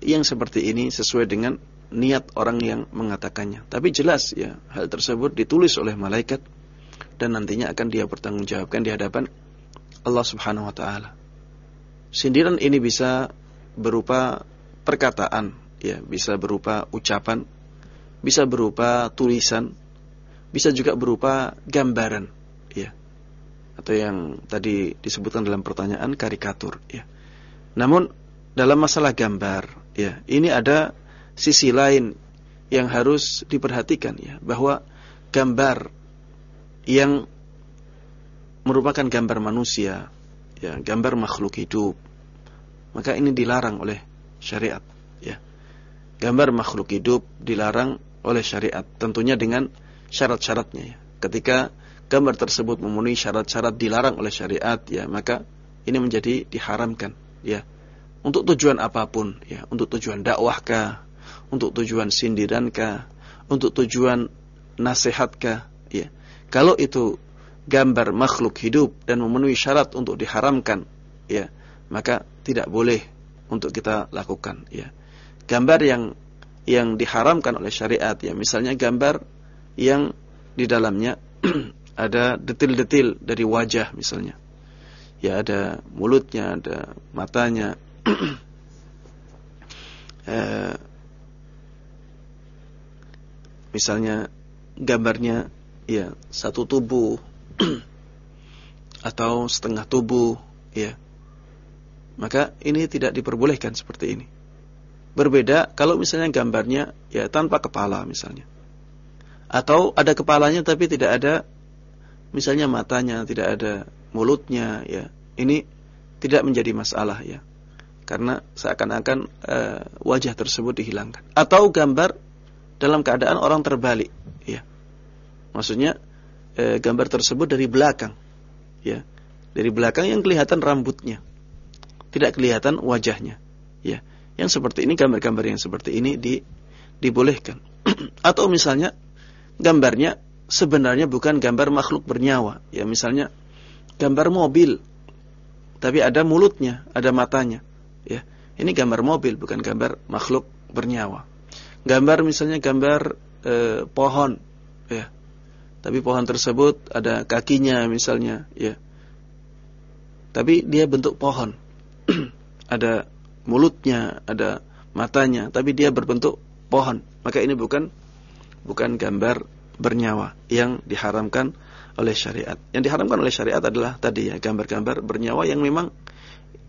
yang seperti ini sesuai dengan niat orang yang mengatakannya. Tapi jelas ya, hal tersebut ditulis oleh malaikat dan nantinya akan dia pertanggungjawabkan di hadapan Allah Subhanahu wa taala. Sindiran ini bisa berupa perkataan ya bisa berupa ucapan, bisa berupa tulisan, bisa juga berupa gambaran, ya. Atau yang tadi disebutkan dalam pertanyaan karikatur, ya. Namun dalam masalah gambar, ya, ini ada sisi lain yang harus diperhatikan ya, bahwa gambar yang merupakan gambar manusia, ya, gambar makhluk hidup, maka ini dilarang oleh syariat, ya gambar makhluk hidup dilarang oleh syariat tentunya dengan syarat-syaratnya ya. Ketika gambar tersebut memenuhi syarat-syarat dilarang oleh syariat ya maka ini menjadi diharamkan ya. Untuk tujuan apa pun ya, untuk tujuan dakwahkah, untuk tujuan sindirankah, untuk tujuan nasihatkah ya. Kalau itu gambar makhluk hidup dan memenuhi syarat untuk diharamkan ya, maka tidak boleh untuk kita lakukan ya gambar yang yang diharamkan oleh syariat. Ya misalnya gambar yang di dalamnya ada detil-detil dari wajah misalnya. Ya ada mulutnya ada matanya. Eh, misalnya gambarnya ya satu tubuh atau setengah tubuh ya. Maka ini tidak diperbolehkan seperti ini Berbeda kalau misalnya gambarnya ya tanpa kepala misalnya. Atau ada kepalanya tapi tidak ada misalnya matanya, tidak ada mulutnya ya. Ini tidak menjadi masalah ya. Karena seakan-akan uh, wajah tersebut dihilangkan. Atau gambar dalam keadaan orang terbalik ya. Maksudnya uh, gambar tersebut dari belakang ya. Dari belakang yang kelihatan rambutnya. Tidak kelihatan wajahnya ya. Yang seperti ini gambar-gambar yang seperti ini di, dibolehkan. Atau misalnya gambarnya sebenarnya bukan gambar makhluk bernyawa, ya misalnya gambar mobil tapi ada mulutnya, ada matanya, ya. Ini gambar mobil bukan gambar makhluk bernyawa. Gambar misalnya gambar eh, pohon, ya. Tapi pohon tersebut ada kakinya misalnya, ya. Tapi dia bentuk pohon. ada mulutnya, ada matanya, tapi dia berbentuk pohon. Maka ini bukan bukan gambar bernyawa yang diharamkan oleh syariat. Yang diharamkan oleh syariat adalah tadi ya gambar-gambar bernyawa yang memang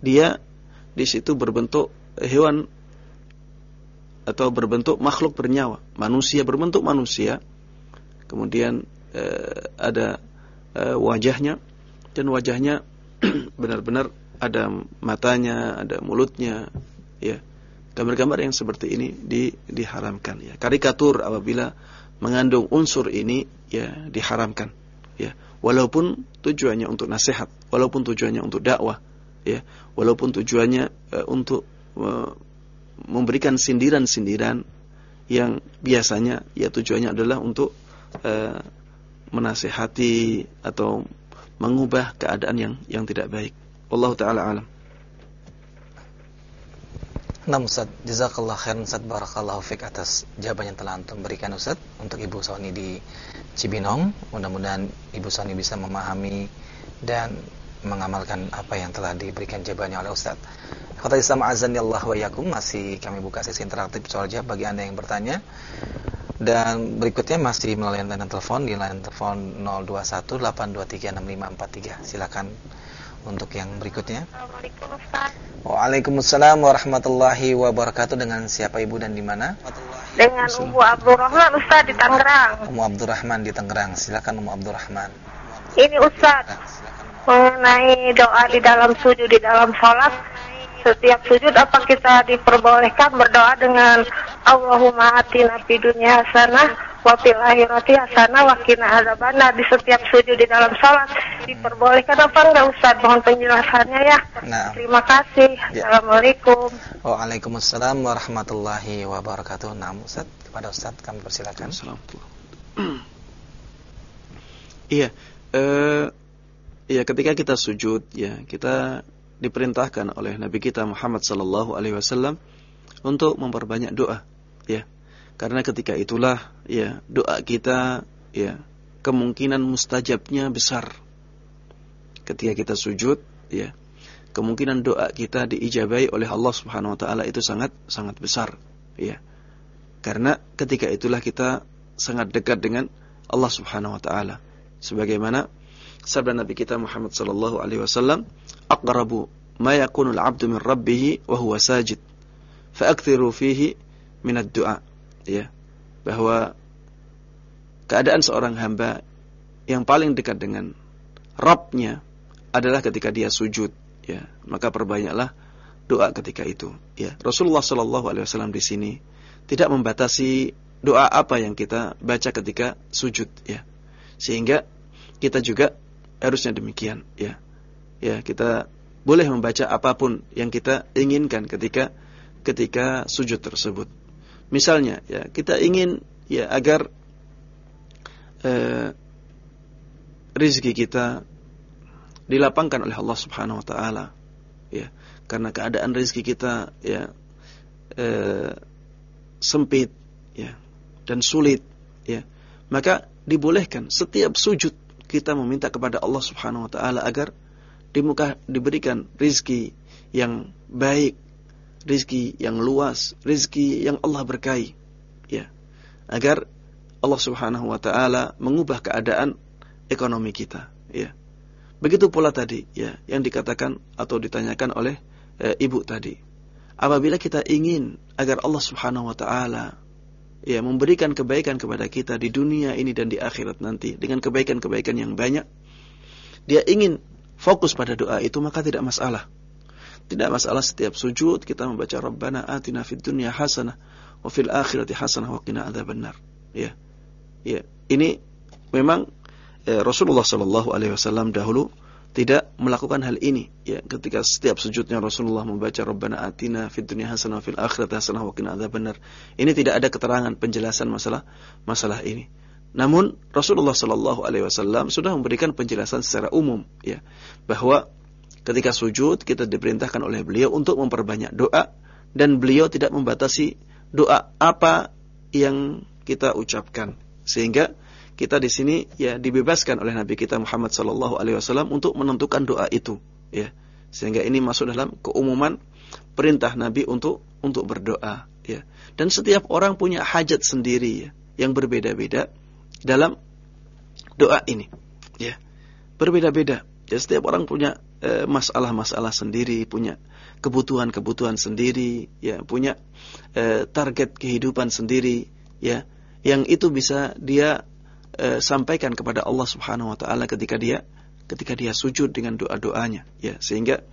dia di situ berbentuk hewan atau berbentuk makhluk bernyawa, manusia berbentuk manusia. Kemudian eh, ada eh, wajahnya dan wajahnya benar-benar ada matanya, ada mulutnya, ya. Gambar-gambar yang seperti ini di, diharamkan ya. Karikatur apabila mengandung unsur ini ya diharamkan ya. Walaupun tujuannya untuk nasihat, walaupun tujuannya untuk dakwah ya, walaupun tujuannya uh, untuk uh, memberikan sindiran-sindiran yang biasanya ya tujuannya adalah untuk uh, menasehati atau mengubah keadaan yang yang tidak baik. Wallahu taala alam. Nah Ustaz, jazakallah khairan Ustaz barakallahu fiq atas jawaban yang telah antum berikan Ustaz untuk Ibu Sony di Cibinong. Mudah-mudahan Ibu Sony bisa memahami dan mengamalkan apa yang telah diberikan jawabannya oleh Ustaz. Kata Islam azan Allah wa yakum masih kami buka sesi interaktif soal jawab bagi Anda yang bertanya. Dan berikutnya masih melalui layanan telepon di layanan telepon 0218236543. Silakan untuk yang berikutnya. Assalamualaikum Ustaz. Waalaikumsalam warahmatullahi wabarakatuh. Dengan siapa Ibu dan di mana? Dengan Umu Abdurrahman Ustaz di Tangerang. Umu Abdurrahman di Tangerang. Silakan Umu Abdurrahman. Ini Ustaz mengenai doa di dalam sujud di dalam sholat setiap sujud apa kita diperbolehkan berdoa dengan Allahumma atina fid dunya hasanah wa fil akhirati hasanah wa qina adzabannar di setiap sujud di dalam salat diperbolehkan apa enggak Ustaz? Mohon penjelasannya ya. Nah. Terima kasih. Ya. Assalamualaikum. Waalaikumsalam warahmatullahi wabarakatuh. Nah, Ustaz, kepada Ustaz kami persilakan. Iya, eh ya ketika kita sujud ya, kita diperintahkan oleh Nabi kita Muhammad sallallahu alaihi wasallam untuk memperbanyak doa ya. Karena ketika itulah ya doa kita ya kemungkinan mustajabnya besar. Ketika kita sujud ya kemungkinan doa kita diijabai oleh Allah Subhanahu wa taala itu sangat sangat besar ya. Karena ketika itulah kita sangat dekat dengan Allah Subhanahu wa taala. Sebagaimana sabda Nabi kita Muhammad sallallahu alaihi wasallam ma yakunul 'abdu min rabbih wa huwa sajid. Fa'akthiru fihi min ad-du'a. Ya. Bahwa keadaan seorang hamba yang paling dekat dengan Rabbnya adalah ketika dia sujud. Ya. Maka perbanyaklah doa ketika itu. Ya. Rasulullah Shallallahu alaihi wasallam di sini tidak membatasi doa apa yang kita baca ketika sujud. Ya. Sehingga kita juga harusnya demikian. Ya ya kita boleh membaca apa pun yang kita inginkan ketika ketika sujud tersebut. Misalnya, ya kita ingin ya agar eh, rizki kita dilapangkan oleh Allah Subhanahu Wa Taala, ya karena keadaan rizki kita ya eh, sempit, ya dan sulit, ya maka dibolehkan setiap sujud kita meminta kepada Allah Subhanahu Wa Taala agar di muka diberikan rizki yang baik, rizki yang luas, rizki yang Allah berkahi, ya, agar Allah Subhanahu Wa Taala mengubah keadaan ekonomi kita, ya. Begitu pula tadi, ya, yang dikatakan atau ditanyakan oleh e, ibu tadi. Apabila kita ingin agar Allah Subhanahu Wa Taala ya memberikan kebaikan kepada kita di dunia ini dan di akhirat nanti dengan kebaikan-kebaikan yang banyak, dia ingin fokus pada doa itu maka tidak masalah. Tidak masalah setiap sujud kita membaca Rabbana atina fid dunya hasanah wa fil akhirati hasanah wa qina adzabannar. Ya. Ya, ini memang ya, Rasulullah sallallahu alaihi wasallam dahulu tidak melakukan hal ini ya ketika setiap sujudnya Rasulullah membaca Rabbana atina fid dunya hasanah fil akhirati hasanah wa qina adzabannar. Ini tidak ada keterangan penjelasan masalah masalah ini. Namun Rasulullah Shallallahu Alaihi Wasallam sudah memberikan penjelasan secara umum, ya, bahwa ketika sujud kita diperintahkan oleh beliau untuk memperbanyak doa dan beliau tidak membatasi doa apa yang kita ucapkan, sehingga kita di sini ya dibebaskan oleh Nabi kita Muhammad Shallallahu Alaihi Wasallam untuk menentukan doa itu, ya, sehingga ini masuk dalam keumuman perintah Nabi untuk untuk berdoa, ya, dan setiap orang punya hajat sendiri ya, yang berbeda-beda dalam doa ini. Ya. Berbeda-beda. Ya, setiap orang punya eh, masalah-masalah sendiri, punya kebutuhan-kebutuhan sendiri, ya, punya eh, target kehidupan sendiri, ya, yang itu bisa dia eh, sampaikan kepada Allah Subhanahu wa taala ketika dia ketika dia sujud dengan doa-doanya, ya, sehingga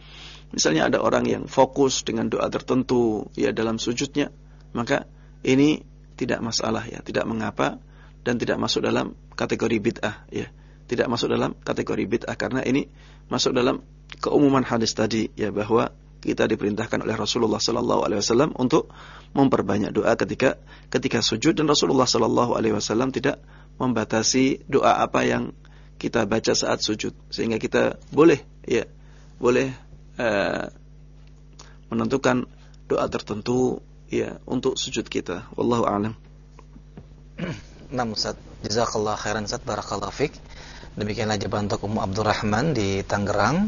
misalnya ada orang yang fokus dengan doa tertentu ya dalam sujudnya, maka ini tidak masalah ya, tidak mengapa dan tidak masuk dalam kategori bid'ah ya. Tidak masuk dalam kategori bid'ah karena ini masuk dalam keumuman hadis tadi ya bahwa kita diperintahkan oleh Rasulullah sallallahu alaihi wasallam untuk memperbanyak doa ketika ketika sujud dan Rasulullah sallallahu alaihi wasallam tidak membatasi doa apa yang kita baca saat sujud sehingga kita boleh ya boleh uh, menentukan doa tertentu ya untuk sujud kita. Wallahu a'lam. Nah, Ustaz, jazakallah khairan Ustaz, barakallahu fik. Demikianlah jawaban untuk Ummu Abdurrahman di Tangerang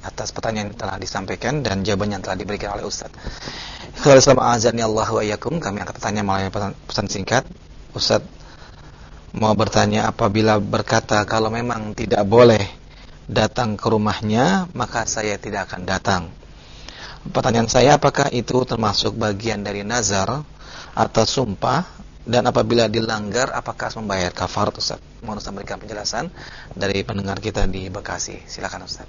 atas pertanyaan yang telah disampaikan dan jawaban yang telah diberikan oleh Ustaz. Kalau azan Allah wa yakum, kami akan bertanya melalui pesan, pesan singkat. Ustaz mau bertanya apabila berkata kalau memang tidak boleh datang ke rumahnya, maka saya tidak akan datang. Pertanyaan saya apakah itu termasuk bagian dari nazar atau sumpah dan apabila dilanggar apakah membayar kafarat Ustaz? Mohon Ustaz memberikan penjelasan dari pendengar kita di Bekasi. Silakan Ustaz.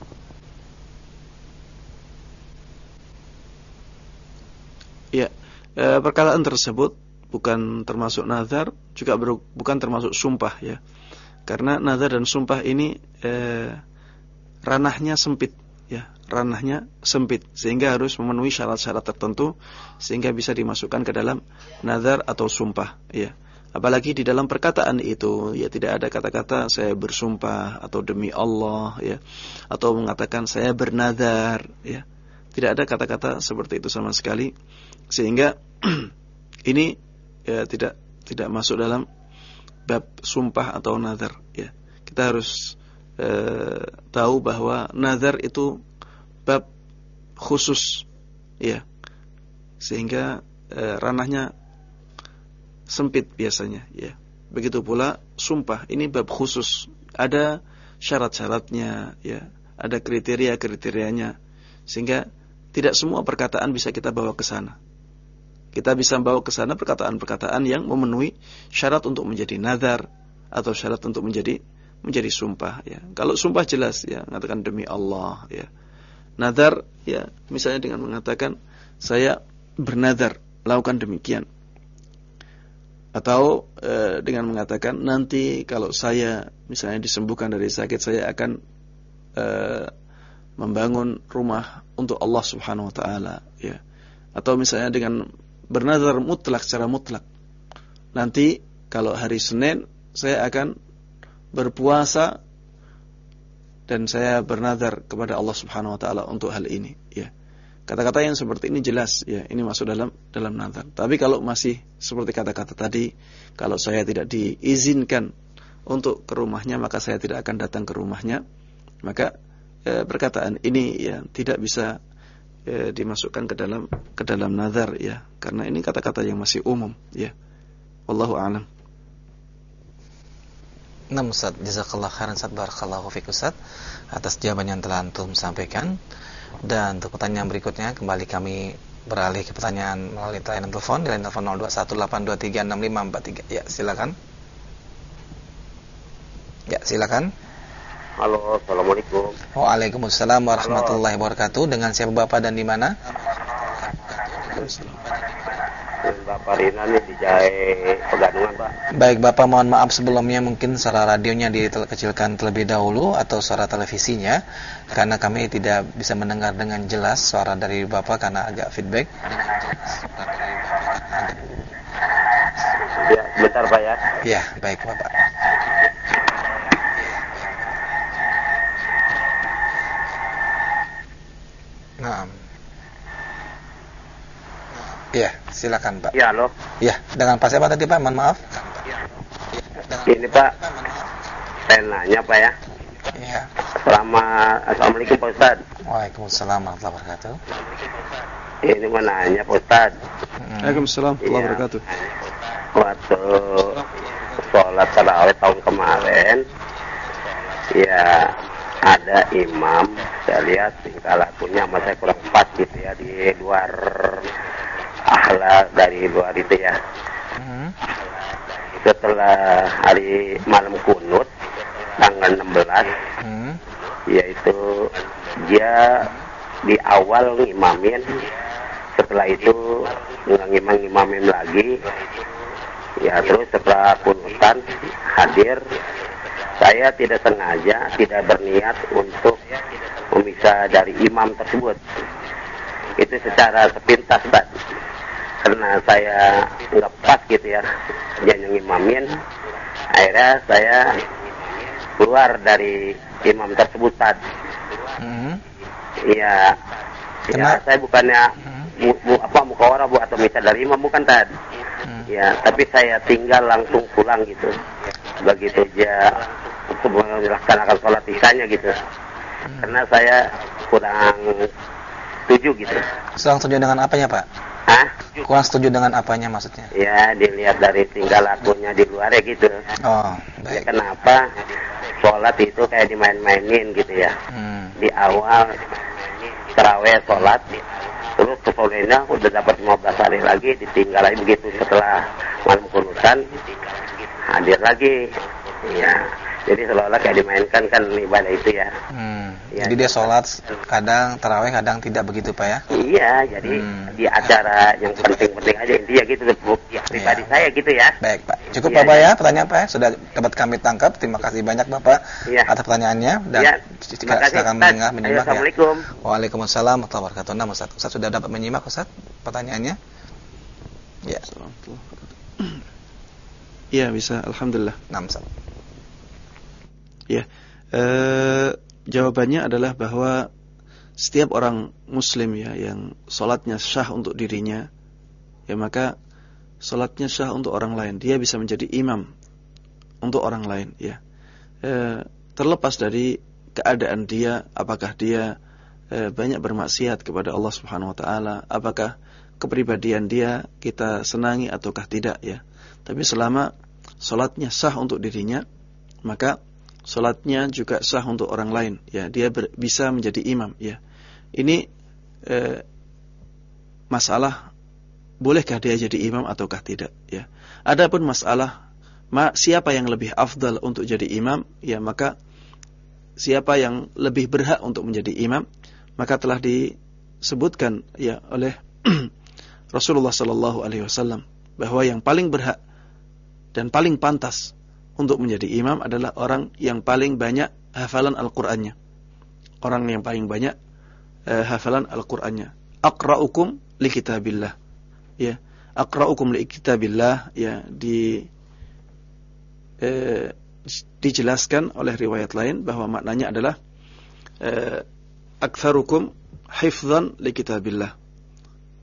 Ya, e, perkataan tersebut bukan termasuk nazar, juga ber, bukan termasuk sumpah ya. Karena nazar dan sumpah ini e, ranahnya sempit ya, ranahnya sempit sehingga harus memenuhi syarat-syarat tertentu sehingga bisa dimasukkan ke dalam nazar atau sumpah ya. Apalagi di dalam perkataan itu ya tidak ada kata-kata saya bersumpah atau demi Allah ya atau mengatakan saya bernazar ya. Tidak ada kata-kata seperti itu sama sekali sehingga ini ya tidak tidak masuk dalam bab sumpah atau nazar ya. Kita harus eh, tahu bahwa nazar itu bab khusus ya. Sehingga eh, ranahnya sempit biasanya ya. Begitu pula sumpah ini bab khusus. Ada syarat-syaratnya ya, ada kriteria-kriterianya sehingga tidak semua perkataan bisa kita bawa ke sana. Kita bisa bawa ke sana perkataan-perkataan yang memenuhi syarat untuk menjadi nazar atau syarat untuk menjadi menjadi sumpah ya. Kalau sumpah jelas ya, mengatakan demi Allah ya. Nazar ya, misalnya dengan mengatakan saya bernazar lakukan demikian. Atau e, dengan mengatakan nanti kalau saya misalnya disembuhkan dari sakit saya akan e, membangun rumah untuk Allah Subhanahu wa taala ya. Atau misalnya dengan bernazar mutlak secara mutlak. Nanti kalau hari Senin saya akan berpuasa dan saya bernazar kepada Allah Subhanahu wa taala untuk hal ini, ya. Kata-kata yang seperti ini jelas ya, ini masuk dalam dalam nazar. Tapi kalau masih seperti kata-kata tadi, kalau saya tidak diizinkan untuk ke rumahnya, maka saya tidak akan datang ke rumahnya. Maka eh, perkataan ini ya tidak bisa ya, dimasukkan ke dalam ke dalam nazar ya karena ini kata-kata yang masih umum ya wallahu a'lam Nah Ustaz, jazakallah khairan Ustaz, barakallahu fiik Ustaz atas jawaban yang telah antum sampaikan. Dan untuk pertanyaan berikutnya kembali kami beralih ke pertanyaan melalui layanan telepon di layanan telepon 0218236543. Ya, silakan. Ya, silakan. Halo, Assalamualaikum. Waalaikumsalam warahmatullahi wabarakatuh. Dengan siapa Bapak dan di mana? Bapak Rina nih di Pegadungan, Pak. Baik, Bapak mohon maaf sebelumnya mungkin suara radionya dikecilkan terlebih dahulu atau suara televisinya karena kami tidak bisa mendengar dengan jelas suara dari Bapak karena agak feedback. Ya, bentar Pak ya. Ya, baik Bapak. Nah. Iya, silakan Pak. Ya, halo. Iya, dengan Pak siapa tadi Pak? Mohon maaf. Ini Pak, saya nanya Pak ya. Iya. Selama Assalamualaikum Pak Ustad. Waalaikumsalam warahmatullahi wabarakatuh. Ini mau nanya Pak Ustad. Hmm. Waalaikumsalam warahmatullahi Iya. wabarakatuh Waktu sholat tarawih tahun kemarin, ya ada imam, saya lihat tingkah lakunya sama saya kurang pas gitu ya di luar akhlak dari luar itu ya. Hmm. Setelah hari malam kunut tanggal 16 Hmm. yaitu dia di awal ngimamin setelah itu nggak ngimam ngimamin lagi ya terus setelah kunutan hadir saya tidak sengaja tidak berniat untuk memisah dari imam tersebut itu secara sepintas Pak karena saya nggak pas gitu ya dia yang ngimamin akhirnya saya keluar dari imam tersebut Pak Hmm. Iya. Ya, Kenapa? saya bukannya Hmm. mu, mu, apa mukawara bu atau minta dari imam bukan tadi. Hmm. Ya, tapi saya tinggal langsung pulang gitu. Begitu dia melaksanakan sholat isanya gitu. Hmm. Karena saya kurang setuju gitu. Kurang setuju dengan apanya Pak? Hah? Kurang setuju dengan apanya maksudnya? Ya, dilihat dari tinggal lakunya di luar ya gitu. Oh, baik. Ya, kenapa sholat itu kayak dimain-mainin gitu ya? Hmm. Di awal terawih sholat terus kesolehnya udah dapat 15 hari lagi ditinggal lagi begitu setelah malam kunutan hadir lagi ya jadi seolah-olah kayak dimainkan kan ibadah itu ya. Hmm. Ya jadi dia sholat kadang terawih kadang tidak begitu pak ya? Iya, jadi hmm. di acara yang penting-penting aja intinya gitu ya, pribadi ya. saya gitu ya. Baik pak, cukup ya, bapak ya. ya pertanyaan pak ya sudah dapat kami tangkap. Terima kasih banyak bapak ya. atas pertanyaannya dan ya. Terima kasih, silakan mendengar menyimak ya. Assalamualaikum. Ya. Waalaikumsalam warahmatullahi wabarakatuh. Nah, Ustaz, Ustaz sudah dapat menyimak Ustaz pertanyaannya? Ya. Iya bisa, alhamdulillah. Nah, Ustaz. Ya, e, jawabannya adalah bahwa setiap orang Muslim ya yang sholatnya syah untuk dirinya, ya maka sholatnya syah untuk orang lain. Dia bisa menjadi imam untuk orang lain. Ya, e, terlepas dari keadaan dia, apakah dia e, banyak bermaksiat kepada Allah Subhanahu Wa Taala, apakah kepribadian dia kita senangi ataukah tidak ya. Tapi selama sholatnya sah untuk dirinya, maka Salatnya juga sah untuk orang lain. Ya dia ber, bisa menjadi imam ya. Ini eh, masalah bolehkah dia jadi imam ataukah tidak ya? Adapun masalah ma, siapa yang lebih afdal untuk jadi imam ya maka siapa yang lebih berhak untuk menjadi imam maka telah disebutkan ya oleh Rasulullah sallallahu alaihi wasallam bahwa yang paling berhak dan paling pantas untuk menjadi imam adalah orang yang paling banyak hafalan Al-Qur'annya. Orang yang paling banyak uh, hafalan Al-Qur'annya. Aqra'ukum li kitabillah. Ya, aqra'ukum li kitabillah ya di uh, dijelaskan oleh riwayat lain bahwa maknanya adalah uh, aktsarukum hifdzan li kitabillah.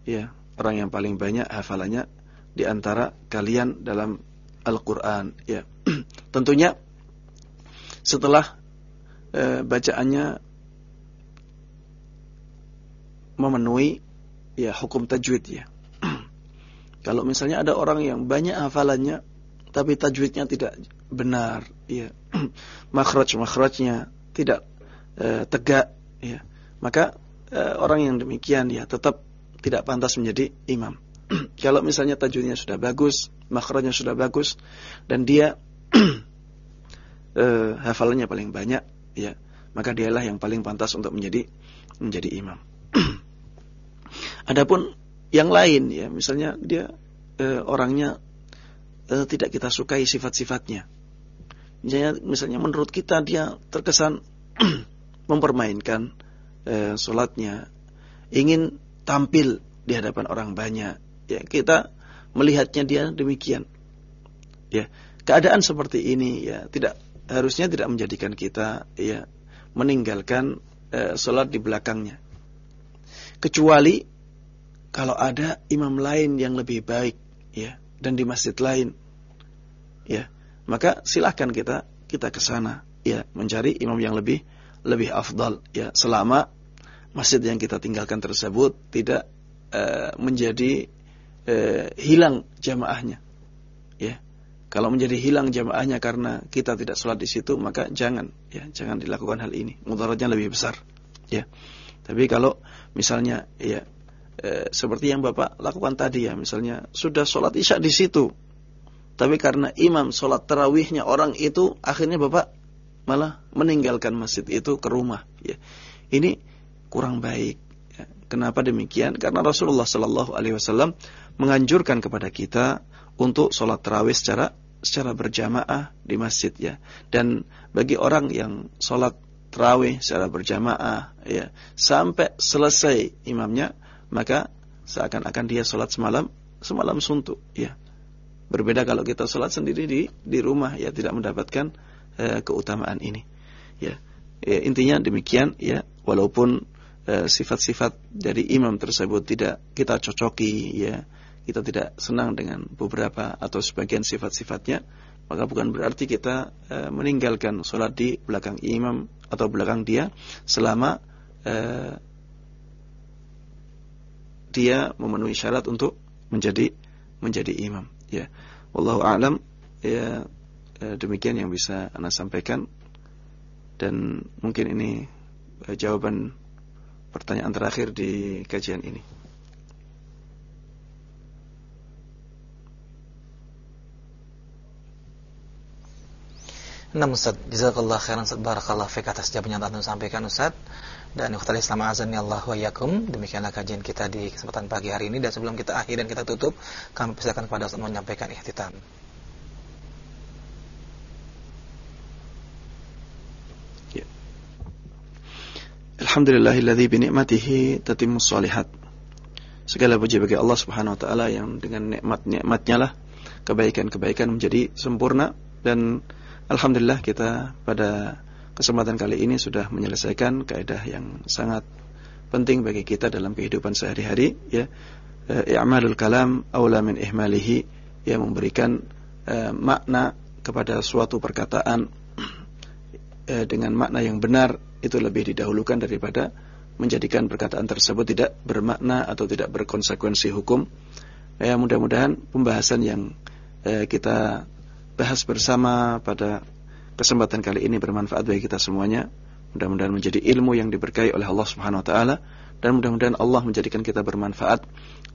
Ya, orang yang paling banyak hafalannya di antara kalian dalam Al-Qur'an, ya. Tentunya setelah e, bacaannya memenuhi ya hukum tajwid ya. Kalau misalnya ada orang yang banyak hafalannya tapi tajwidnya tidak benar ya. Makhraj-makhrajnya tidak e, tegak ya. Maka e, orang yang demikian ya tetap tidak pantas menjadi imam. Kalau misalnya tajwidnya sudah bagus, makhrajnya sudah bagus dan dia uh, hafalannya paling banyak, ya, maka dialah yang paling pantas untuk menjadi menjadi imam. Adapun yang lain, ya, misalnya dia uh, orangnya uh, tidak kita sukai sifat-sifatnya. Misalnya, misalnya menurut kita dia terkesan mempermainkan uh, sholatnya, ingin tampil di hadapan orang banyak. Ya, kita melihatnya dia demikian. Ya, keadaan seperti ini ya tidak harusnya tidak menjadikan kita ya meninggalkan e, sholat di belakangnya. Kecuali kalau ada imam lain yang lebih baik ya dan di masjid lain ya maka silahkan kita kita ke sana ya mencari imam yang lebih lebih afdal ya selama masjid yang kita tinggalkan tersebut tidak e, menjadi e, hilang jamaahnya ya kalau menjadi hilang jamaahnya karena kita tidak sholat di situ, maka jangan, ya, jangan dilakukan hal ini. Mudaratnya lebih besar, ya. Tapi kalau misalnya, ya, e, seperti yang bapak lakukan tadi ya, misalnya sudah sholat isya di situ, tapi karena imam sholat terawihnya orang itu, akhirnya bapak malah meninggalkan masjid itu ke rumah, ya. Ini kurang baik. Kenapa demikian? Karena Rasulullah Shallallahu Alaihi Wasallam menganjurkan kepada kita untuk sholat terawih secara secara berjamaah di masjid ya. Dan bagi orang yang sholat terawih secara berjamaah ya sampai selesai imamnya maka seakan-akan dia sholat semalam semalam suntuk ya. Berbeda kalau kita sholat sendiri di di rumah ya tidak mendapatkan uh, keutamaan ini ya. ya intinya demikian ya walaupun eh, sifat-sifat uh, dari imam tersebut tidak kita cocoki ya. Kita tidak senang dengan beberapa atau sebagian sifat-sifatnya maka bukan berarti kita uh, meninggalkan sholat di belakang imam atau belakang dia selama uh, dia memenuhi syarat untuk menjadi menjadi imam ya. Wallahu alam ya. Demikian yang bisa anda sampaikan. Dan mungkin ini eh, jawaban pertanyaan terakhir di kajian ini. Nah Ustaz, jazakallah khairan barakallah fiqh atas jawaban yang telah sampaikan Ustaz. Dan ikhtal Islam ya Allah wa yakum. Demikianlah kajian kita di kesempatan pagi hari ini dan sebelum kita akhir dan kita tutup, kami persilakan kepada Ustaz menyampaikan ikhtitam. Alhamdulillahilladzi bi ni'matihi tatimmus shalihat. Segala puji bagi Allah Subhanahu wa taala yang dengan nikmat-nikmatnya lah kebaikan-kebaikan menjadi sempurna dan alhamdulillah kita pada kesempatan kali ini sudah menyelesaikan kaidah yang sangat penting bagi kita dalam kehidupan sehari-hari ya. Eh, i'malul kalam aula min ihmalihi yang memberikan uh, makna kepada suatu perkataan uh, dengan makna yang benar itu lebih didahulukan daripada menjadikan perkataan tersebut tidak bermakna atau tidak berkonsekuensi hukum. Ya, mudah-mudahan pembahasan yang eh, kita bahas bersama pada kesempatan kali ini bermanfaat bagi kita semuanya. Mudah-mudahan menjadi ilmu yang diberkahi oleh Allah Subhanahu wa taala dan mudah-mudahan Allah menjadikan kita bermanfaat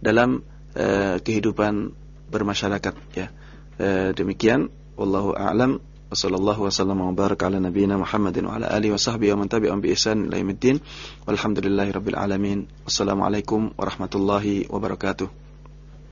dalam eh, kehidupan bermasyarakat ya. Eh, demikian wallahu a'lam وصلى الله وسلم وبارك على نبينا محمد وعلى آله وصحبه ومن تبعهم بإحسان إلى يوم الدين والحمد لله رب العالمين والسلام عليكم ورحمة الله وبركاته